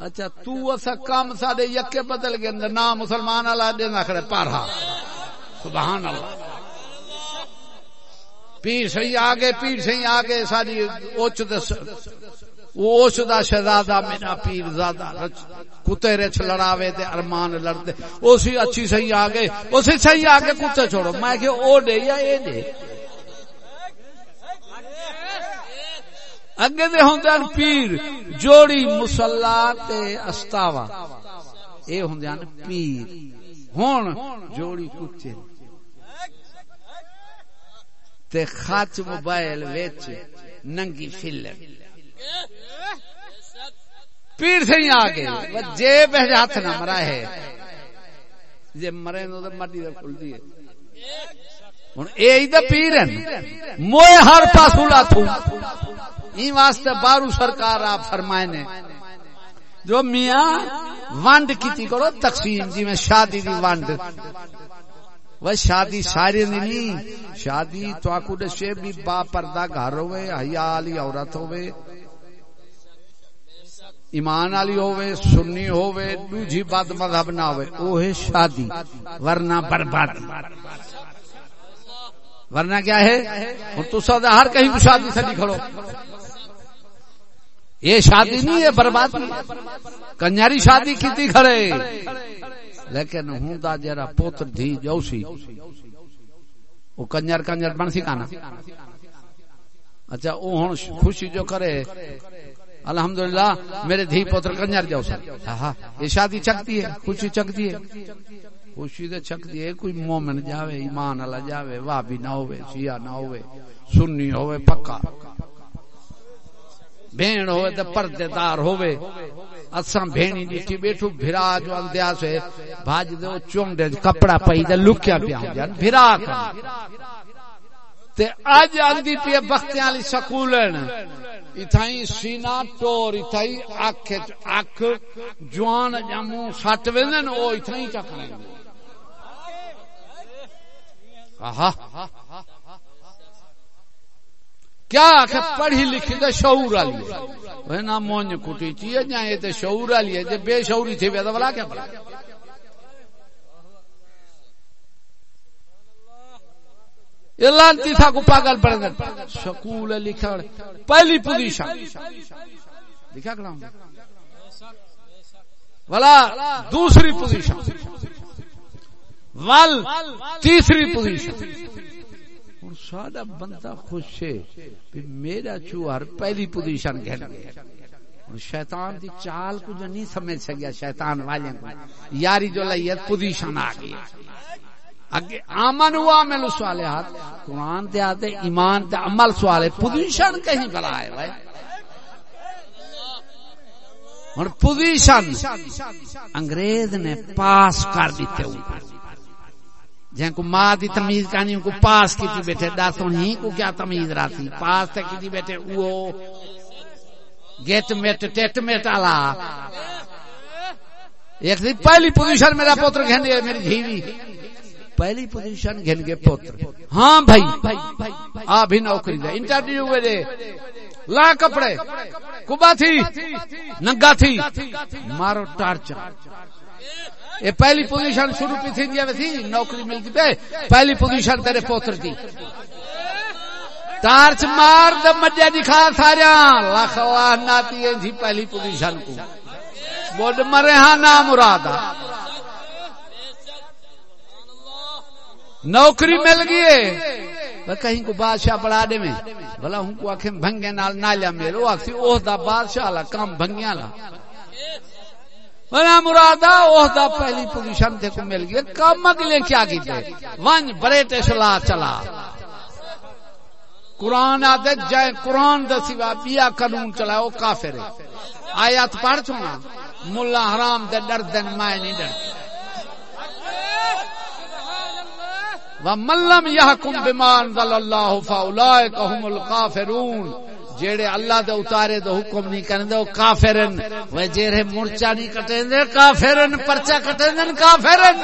اچھا تو اسا کم ساڈے یکے بدل گئے اندر، نہ مسلمان والا دینا کھڑے پارا سبحان اللہ۔ پیر سی آگے، پیر سی آگے ساری اوچ دس اس دا شہزادہ میرا پیر زادہ کتے رچ لڑاوے تے ارمان لڑتے۔ اسی اچھی صحیح آگے اسی صحیح آگے کتے چھوڑو۔ میں کہ او دے یا اے دے۔ اگے دے ہوندے پیر، جوڑی مصلا تے استاوا۔ اے ہوندے پیر۔ ہن جوڑی کتے۔ تے خاچ موبائل وچ ننگی فلم۔ پیر سے ہی آگے۔ جے بہ ہاتھ نہ مرا ہے۔ جے مرے نو تے مٹی دے کھل دی ہن اے ہی تے پیر ہیں۔ موئے ہر پاسو لاتھو این واسطے بارو سرکار آپ فرمائے نے۔ جو میاں وانڈ کیتی کرو، تقسیم جی میں شادی دی وانڈ۔ وہ شادی ساری نہیں۔ شادی تو آکو دے دشے بھی با پردہ گھر ہوئے حیا علی عورت ہوئے۔ ایمان علی ہوئے سنی ہوئے دوجی بات مذہب نہ ہوئے وہ ہے شادی، ورنہ برباد۔ ورنہ کیا ہے؟ تو سودا ہر کہیں کو شادی سے کھڑو۔ یہ شادی نہیں ہے برباد کنجاری شادی کی کھڑے۔ لیکن ہوں دا جرا پوتر دھی جو سی وہ کنجر کنجر بن سی کانا۔ اچھا وہ ہوں خوشی جو کرے۔ الحمدللہ، میرے دھی پوتر کنجر جو سی ہاں، ہاں، یہ شادی چکتی ہے، خوشی چکتی ہے۔ خوشی تو چکتی ہے، کوئی مومن جاوے، ایمان والا جاوے، واہ نہ ہوئے شیعہ نہ ہوئے سنی ہوئے پکا۔ بھین ہوئے تو پردے دار ہوئے اساں بھینی ڈٹھی بیٹھو، بھرا جو اندیا سے بھاج دے او چونڈ کپڑا پئی تے لکیا پیا جان بھرا تے اج اندی پی بختیاں علی سکولن ایتھائی سینا ٹور ایتھائی اکھ اکھ جوان جامو سٹ ویندن او ایتھائی چکھنے آہا۔ کیا کہ پڑھی لکھی تے شعور والی ہے؟ نا مونج کٹی چی ہے جائیں تے شعور والی ہے۔ جے بے شعوری تھی بے بلا کیا بلا یہ لانتی تھا کو پاگل پڑھ دے سکول لکھا پہلی پوزیشن۔ لکھا کلام والا، دوسری پوزیشن۔ ول تیسری پوزیشن۔ ساڈا بندہ خوش ہے میرا چوہر پہلی پوزیشن گھر گیا شیطان دی چال کو جو نہیں سمجھ سکیا شیطان والے کو۔ یاری جو لئی پوزیشن آ گئی۔ اگے آمن ہوا عمل صالحات، قرآن تے آتے، ایمان تے عمل سوالے پوزیشن کہیں بلا ہے بھائی؟ اور پوزیشن انگریز نے پاس کر دیتے اوپر جن کو ماں دی تمیز کانی کو پاس کی تھی بیٹھے داتوں ہی کو کیا تمیز رہتی پاس تک کی تھی بیٹھے وہ گیٹ میٹ ٹیٹ میٹ آلا ایک دی پہلی پوزیشن میرا پوتر گھن میری جھیوی پہلی پوزیشن گھن گئے پوتر۔ ہاں بھائی آ بھی نوکری دے۔ انٹرویو ہوئے دے۔ لا کپڑے۔ کبا تھی نگا تھی۔ مارو ٹارچا یہ پہلی پوزیشن شروع پی تھی تھی نوکری ملتی پہ پہلی پوزیشن تیرے پوتر کی تارچ مار د مجھے دکھا سارا لاکھ ناتی تھی پہلی پوزیشن کو۔ بوڈ مرے ہاں نام مراد نوکری مل گئی کہیں کو بادشاہ بڑھا دے میں۔ بلا ہوں کو آخر بھنگے نال نالیا میرے۔ وہ آخر اوہ بادشاہ لا کام بھنگیا لا۔ مرادا عہدہ پہلی پوزیشن تے کو مل گیا کم اگلے کیا کی تے۔ ون بڑے سلا چلا۔ قرآن آدھے جائے قرآن دا سوا بیا قانون چلا وہ کافر ہے۔ آیات پڑھ چھونا ملا حرام دے ڈر دن مائے نہیں ڈر وَمَلَّمْ يَحْكُمْ بِمَانْ ذَلَ اللَّهُ فَأُولَئِكَ هُمُ الْقَافِرُونَ جیڑے اللہ دے اتارے دے حکم نہیں کرنے دے وہ کافرن۔ وہ جیڑے مرچا نہیں کٹیں دے کافرن، پرچا کٹیں دے کافرن۔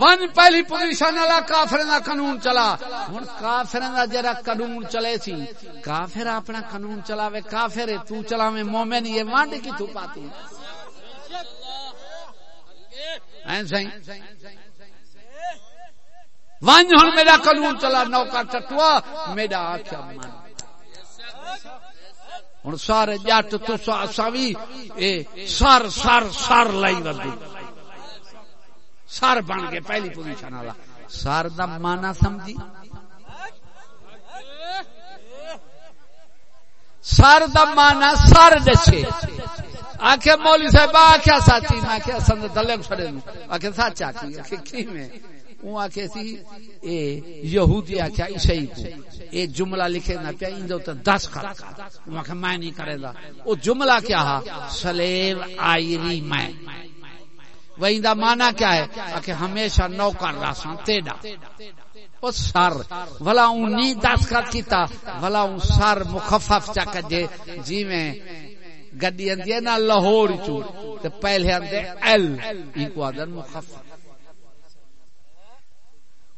ون پہلی پوزیشن والا کافرن دا قانون چلا۔ ہن کافرن دا جڑا قانون چلے سی، کافر اپنا قانون چلاوے، کافر تو چلاوے، مومن یہ وانڈ کی تو پاتی ہیں ون ہوں میرا قانون چلا نوکا ٹٹوا میرا آخیا من ہوں سارے جٹ تو بھی سر سر سر لائی ودی۔ سر بن گئے پہلی پوزیشن والا۔ سر دا مانا سمجھی؟ سر دا مانا سر دسے۔ آخر مولی صاحب آخیا سچی میں آخیا سند دلے کھڑے آخر سچ آخی آخر کی میں؟ اون آکھے سی، اے یہودی آکھیا عیسائی کو اے جملہ لکھے نہ پیا ایندے تے 10 خط اون آکھے میں نہیں کرے دا او جملہ کیا ہے؟ سلیو آئری میں۔ ویندا معنی کیا ہے؟ کہ ہمیشہ نوکر راساں، تیڈا۔ او سر ولا اون نی دس خط کیتا ولا اون سر مخفف چا کجے جی میں گڈی آندی ہے نا لاہور چو تے پہلے آندے ایل۔ ای کو آدن مخفف۔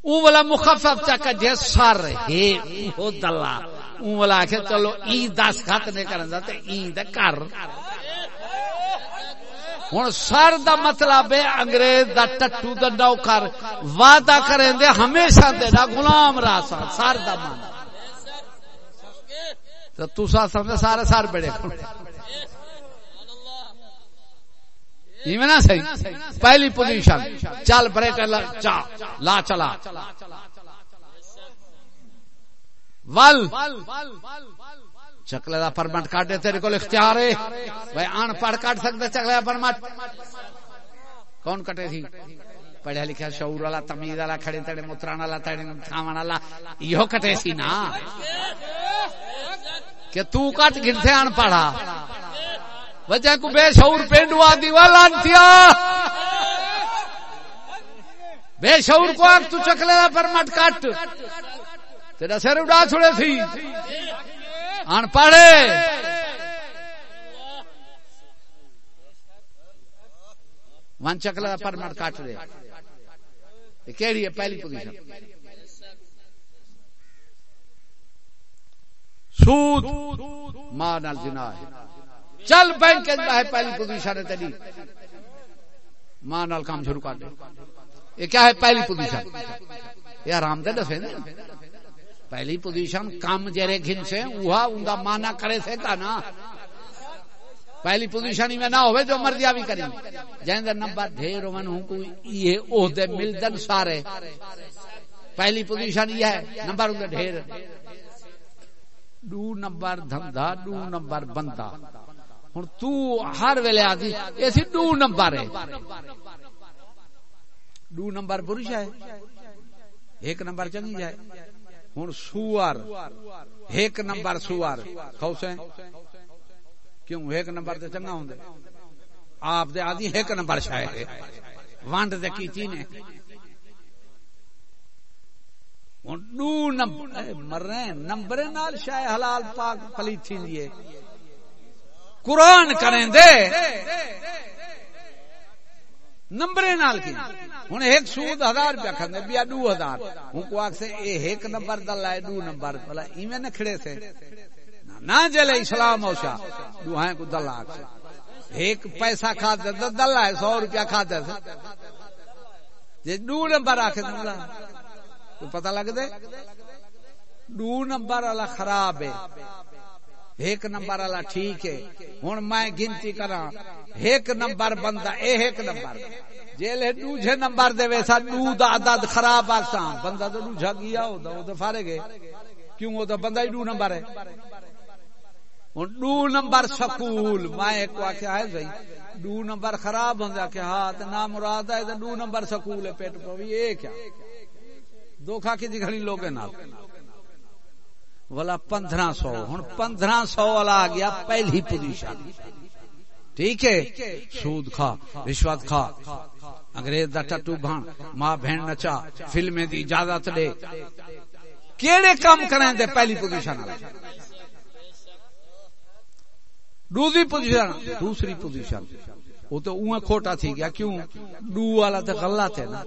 اون والا مخفف چا جے سر ہے او دلا اون والا کہ چلو ای دس خط نے کرن دا، تے ای دے کر۔ ہوں سر دا مطلب ہے، انگریز دا ٹٹو دا نوکر۔ وعدہ کریں دے، ہمیشہ دے دا غلام راسا۔ سر دا مان تو تسا سمجھے، سارے سر بڑے نا صحیح پہلی پوزیشن۔ چل بریک چا۔ لا چلا۔ ول۔ چکلے کا پرمٹ کاٹے تیرے کو اختیار ہے۔ بھائی، ان پڑھ کٹ سکتا چکلے کا پرمٹ کون کٹے تھی؟ پڑھیا لکھا شعور والا، تمیز والا، کھڑے تڑے، متران والا، تڑے تھاون والا۔ یہ کٹے سی نا۔ کہ تو کٹ گنتے ان پڑھا۔ وجہ کو بے شعور پینڈو آدھی والا انتیا بے شعور کو آگ تو چکلے کا پرمٹ کٹ۔ تیرا سر اڑا چھوڑے تھی۔ ان پڑھے ون چکلا پرمٹ کٹ دے۔ کہڑی ہے پہلی پوزیشن۔ سود ماں نال جنا ہے۔ چل بینک ہے، پہلی پوزیشن ہے تیری۔ ماں نال کام شروع کر دے۔ یہ کیا ہے پہلی پوزیشن؟ یہ آرام دے دسے پہلی پوزیشن کم جرے گھن سے وہا ان کا مانا کرے سے کا نا۔ پہلی پوزیشن ہی میں نہ ہوئے جو مرضی بھی کریں۔ جہاں نمبر ڈھیر من ہوں کوئی، یہ عہدے ملدن سارے۔ پہلی پوزیشن یہ ہے، نمبر ان ڈھیر دو نمبر دھندا دو نمبر بندہ ہوں تو ہر ویلے آتی ایسی دو نمبر ہے۔ دو نمبر پورش ہے۔ ایک نمبر چنگی جائے۔ ہوں سوار۔ ایک نمبر سوار۔ خوش کیوں؟ ایک نمبر تے چنگا ہوں آپ دے آدھی ایک نمبر شاید وانڈ دے کی چینے دو نمبر مر رہے نمبر نال شاید حلال پاک پلی تھی لیے قرآن کریں دے نمبر نال کی۔ ہوں ایک سود ہزار روپیہ کھانے بیا دو ہزار۔ ہوں کو آخ سے اے ایک نمبر دل ہے دو نمبر۔ بلا ایویں نہ کھڑے سے۔ نہ جلے اسلام اوشا دو ہیں کو دل آخ ایک پیسہ کھاتے تو دل ہے سو روپیہ کھاتے سے۔ جی دو نمبر آخ تو پتہ لگ دے۔ دو نمبر والا خراب ہے۔ ایک نمبر والا ٹھیک ہے۔ ہوں میں گنتی کرا ایک نمبر بندہ، اے ایک نمبر۔ جیل دوجے نمبر دے ویسا دو دا عدد خراب آسا بندہ تو دوجا گیا ہو دا وہ تو فارے گئے کیوں؟ وہ تو بندہ ہی دو نمبر ہے۔ دو نمبر سکول۔ میں ایک واقعہ ہے، بھائی، دو نمبر خراب ہوں کہ ہاں نہ مراد ہے دو نمبر سکول ہے، پیٹ پہ یہ کیا دھوکھا کی گھڑی لوگ نال۔ والا پندرہ سو۔ ہوں پندرہ سو والا آ گیا پہلی پوزیشن۔ ٹھیک ہے؟ سود کھا، رشوت کھا۔ انگریز دا ٹٹو بھان، ماں بہن نچا، فلمیں دی اجازت دے۔ کیڑے کام کریں دے پہلی پوزیشن دوسری پوزیشن دوسری پوزیشن۔ وہ تو اوہ کھوٹا تھی گیا۔ کیوں؟ دو والا تو غلط ہے نا۔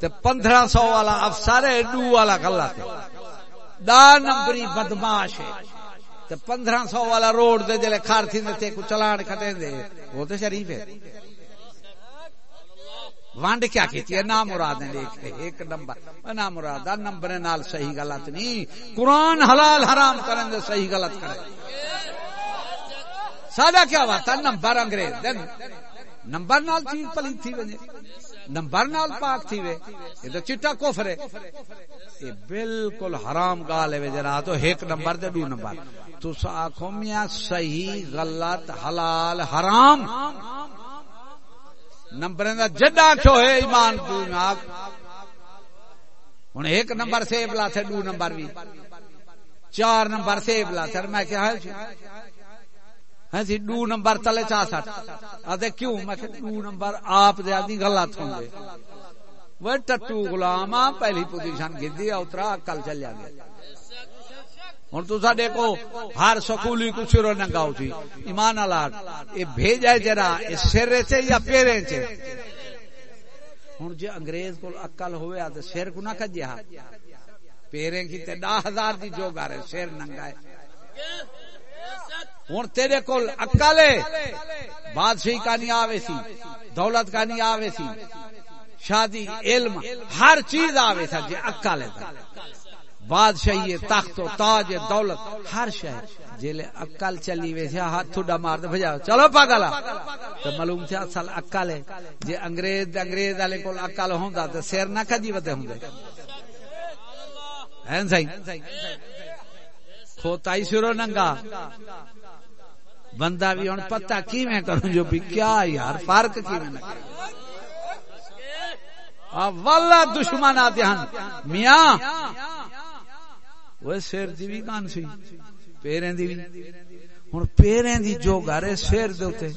تے پندرہ سو والا افسر ہے دو والا غلط ہے۔ دا نمبری بدماش ہے۔ تے پندرہ سو والا روڈ دے جلے کھار تھی تے کو چلان کھٹے دے۔ وہ تو شریف ہے۔ وانڈ کیا کہتی ہے؟ نام مراد دیکھ ایک نمبر۔ نام مراد نمبر نال صحیح غلط نہیں۔ قرآن حلال حرام کریں دے صحیح غلط کریں سادہ کیا بات ہے نمبر انگریز۔ دن نمبر نال چیز پلی تھی وجے نمبر نال پاک تھی وے، یہ تو چٹا کفر ہے۔ یہ بالکل حرام گال ہے جرا تو ایک نمبر دے دو نمبر۔ تو آخو میاں، صحیح، غلط، حلال، حرام۔ نمبر دا جڈا کیوں ہے ایمان تو ہوں ایک نمبر سے بلا تھے دو نمبر بھی چار نمبر سے بلا تھے میں کیا ہے۔ ہاں جی دو نمبر تلے چا سٹ۔ آدھے کیوں؟ میں کہ دو نمبر آپ دے آدھی غلط ہوں گے۔ وہ ٹٹو غلام پہلی پوزیشن گر اترا کل چل جا گیا ہوں تو سڈے کو ہر سکولی کو سرو ننگاؤ تھی جی۔ ایمان الاد یہ بھیجا جرا سر چ یا پیرے چ ہوں جی انگریز کو اکل ہوا تو سر کو نہ کجیا پیرے کی تے ڈا ہزار دی جو گارے سر ننگا ہے۔ ہوں تیرے کول اکل ہے۔ بادشاہی کا نہیں آوے سی، دولت کا نہیں آوے سی، شادی، علم، ہر چیز آوے تھا جی اکل ہے۔ بادشاہی تخت و تاج دولت، ہر شہر جیلے اکل چلی ویسے ہاں، ہاتھ تھوڑا مار دے بجا چلو پاگلا تو معلوم تھا اصل اکل ہے۔ جی انگریز انگریز والے کول اکل ہوندا تے سر نہ کجی وتے ہوندے ہیں صحیح کھوتا ہی سرو ننگا۔ بندہ بھی ہن پتہ کیویں کروں جو بھی، کیا یار، فرق کیویں نہ واللہ دشمن آتے ہیں میاں وہ سر دی بھی کان سی، پیریں دی بھی۔ ہن پیریں دی جو گارے سر دے اوتے۔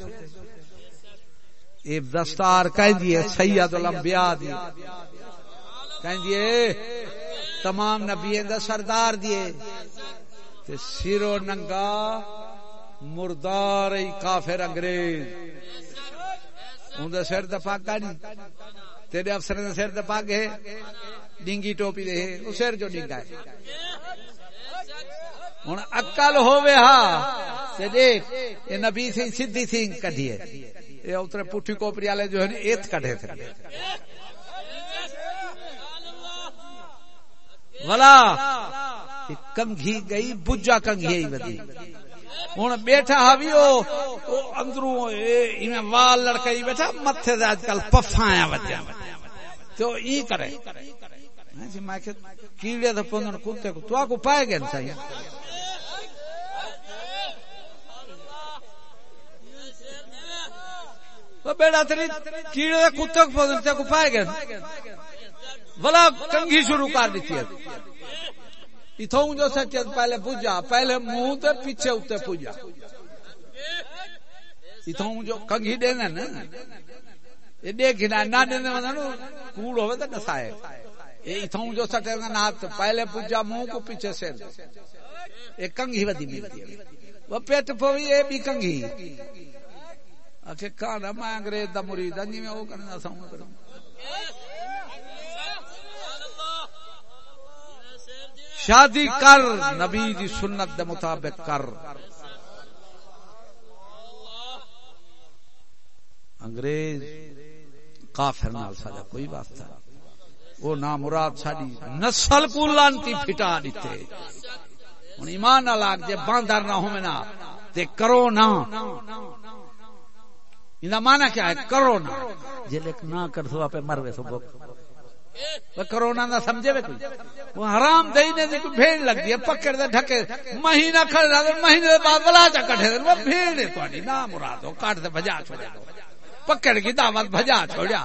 اے دستار کہندی ہے سید الانبیاء دی۔ کہندی ہے تمام نبیوں دا سردار دیے تے سیرو ننگا مردار ای کافر انگریز۔ اون دا سر دا پاکا نہیں جی۔ تیرے افسر دا سر دا پاک ہے۔ ڈنگی ٹوپی دے ہے۔ او سر جو ڈنگا ہے۔ ہن عقل ہووے ہا۔ تے دیکھ، اے نبی سی سیدھی سی کڈھی ہے۔ اے اوترے پٹھی کوپری والے جو ہے ایت کڈھے تھے۔ ولا کنگھی گئی، بجا کنگھی ودی ہوں بیٹھا ہاں بھی اندروں وال لڑکائی بیٹھا متے اج کل پفا وجہ تو ای کرے۔ جی کیڑے تو پوندن کتے کو تو کو پائے گئے سہی بیڑا تری کیڑے کتے کو پوندن کو پائے گئے۔ بلا کنگھی شروع کر دیتی ہے۔ اتوں جو سچ پہلے پوجا، پہلے منہ تے پیچھے اتنے پوجا۔ اتوں جو کنگھی دینا نا۔ یہ دیکھنا نہ دینے والا کوڑ ہوئے تو نسائے یہ اتوں جو سچ نات پہلے پوجا منہ کو پیچھے سے یہ کنگھی ودی ملتی ہے۔ وہ پیٹ پوی یہ بھی کنگھی آخر کہاں میں انگریز دا مرید ہوں جی میں وہ کرنا ساؤں کروں شادی کر، نبی دی سنت دے مطابق کر۔ انگریز کافر نال ساڈا کوئی واسطہ وہ نا مراد ساڈی نسل کو لانتی پھٹا دیتے۔ ہن ایمان نال آگ جے باندر نہ ہوے نا، تے کرو نا۔ اندا معنی کیا ہے؟ کرو نا۔ جے لیک نہ کر سو اپے مروے سو بک کرونا نہ سمجھے کوئی۔ وہ حرام دئی نے دی بھیڑ لگ دی پکڑ دے، ڈھکے۔ مہینہ کھڑ رہا مہینے دے بعد بلا چا کٹھے دے۔ وہ بھیڑ ہے تواڈی نا مراد ہو کاٹ دے، بھجا چھوڑیا پکڑ کی دعوت، بھجا چھوڑیا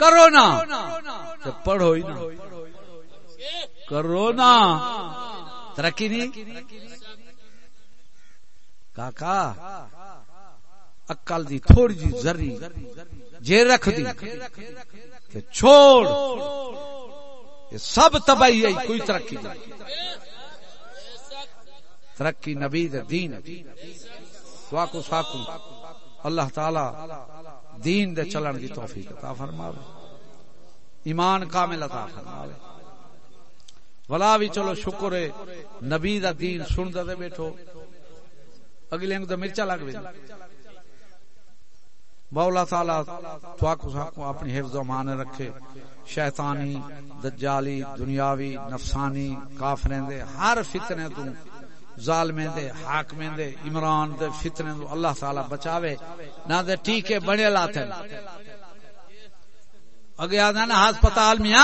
کرونا، تو پڑھو ہی نا کرونا۔ ترقی نہیں۔ کاکا اکل دی، تھوڑی جی ذری، جے رکھ دی کہ چھوڑ۔ یہ سب تباہی ہے، کوئی ترقی نہیں۔ ترقی نبی دے دین سواکو سواکو اللہ تعالی دین دے چلن کی توفیق عطا فرماوے۔ ایمان کامل عطا فرماوے۔ ولا بھی چلو، شکر ہے، نبی دا دین سن دے بیٹھو۔ اگلے کو تو مرچا لگ بھی مولا تعالی تواکو ساکو اپنی حفظ و مان رکھے۔ شیطانی، دجالی، دنیاوی، نفسانی کافریں دے، ہر فتنے تو ظالمیں دے حاکمیں دے، عمران دے فتنے تو اللہ تعالی بچاوے۔ نہ دے ٹیکے بڑے لاتے۔ اگے آدھا نا ہسپتال میں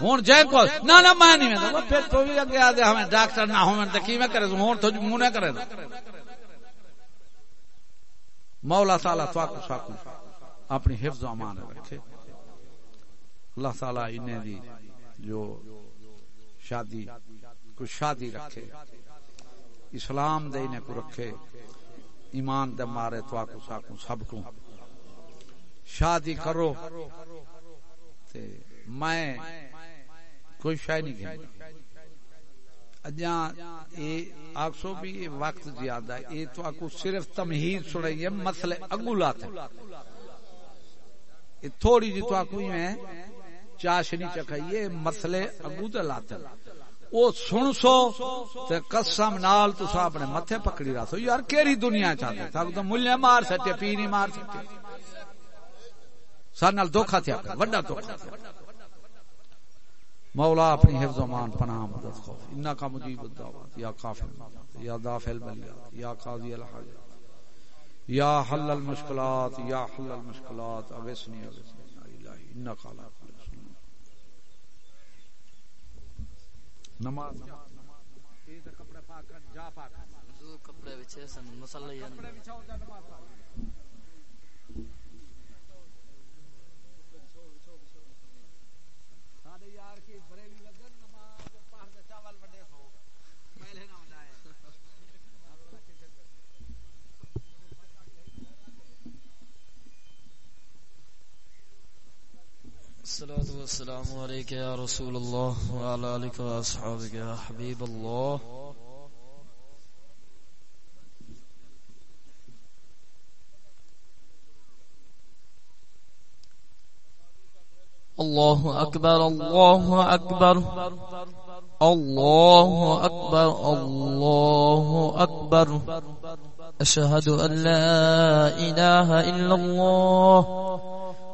ہوں جے کو۔ نہ نہ، میں نہیں، میں پھر تو بھی اگے آدھے، ہمیں ڈاکٹر نہ ہوں تو کی میں کرے؟ ہوں تو منہ نہ کرے مولا تعالی تواکو ساکو، اپنی حفظ و امان رکھے۔ اللہ تعالی انہیں دی جو شادی کو شادی رکھے۔ اسلام دے انہیں کو رکھے۔ ایمان دے مارے تواکو ساکو، سب کو۔ شادی کرو۔ تے میں کوئی شاید نہیں گھن اجاں اے آکسو بھی اے وقت زیادہ ہے۔ اے تو آکو صرف تمہید سنائی ہے مسئلے اگو لاتے اے تھوڑی جی تو آکو ہی میں چاشنی چکھائیے مسئلے اگو دے لاتے او سن سو تے قسم نال تو سا اپنے متھے پکڑی رہا سو۔ یار کیری دنیا چاہتے تھا تو ملے مار سکتے پی نہیں مار سکتے۔ سارے نال دھوکھا تھیا وڈا دھوکھا تھیا۔ مولا اپنی حفظ و مان پناہ مدد خوف انہا کا مجیب الدعوات۔ یا کافر یا دافع البلیات یا قاضی الحاجات یا حل المشکلات۔ یا حل المشکلات۔ اویسنی اویسنی یا الہی انہا کا لا نماز کپڑے پاک جا پاک کپڑے بچے سن مسلح کپڑے بچھاؤ جا نماز الصلاة والسلام عليك يا رسول الله وعلى آلك وأصحابك يا حبيب الله. الله أكبر الله أكبر الله أكبر الله أكبر. أشهد أن لا إله إلا الله.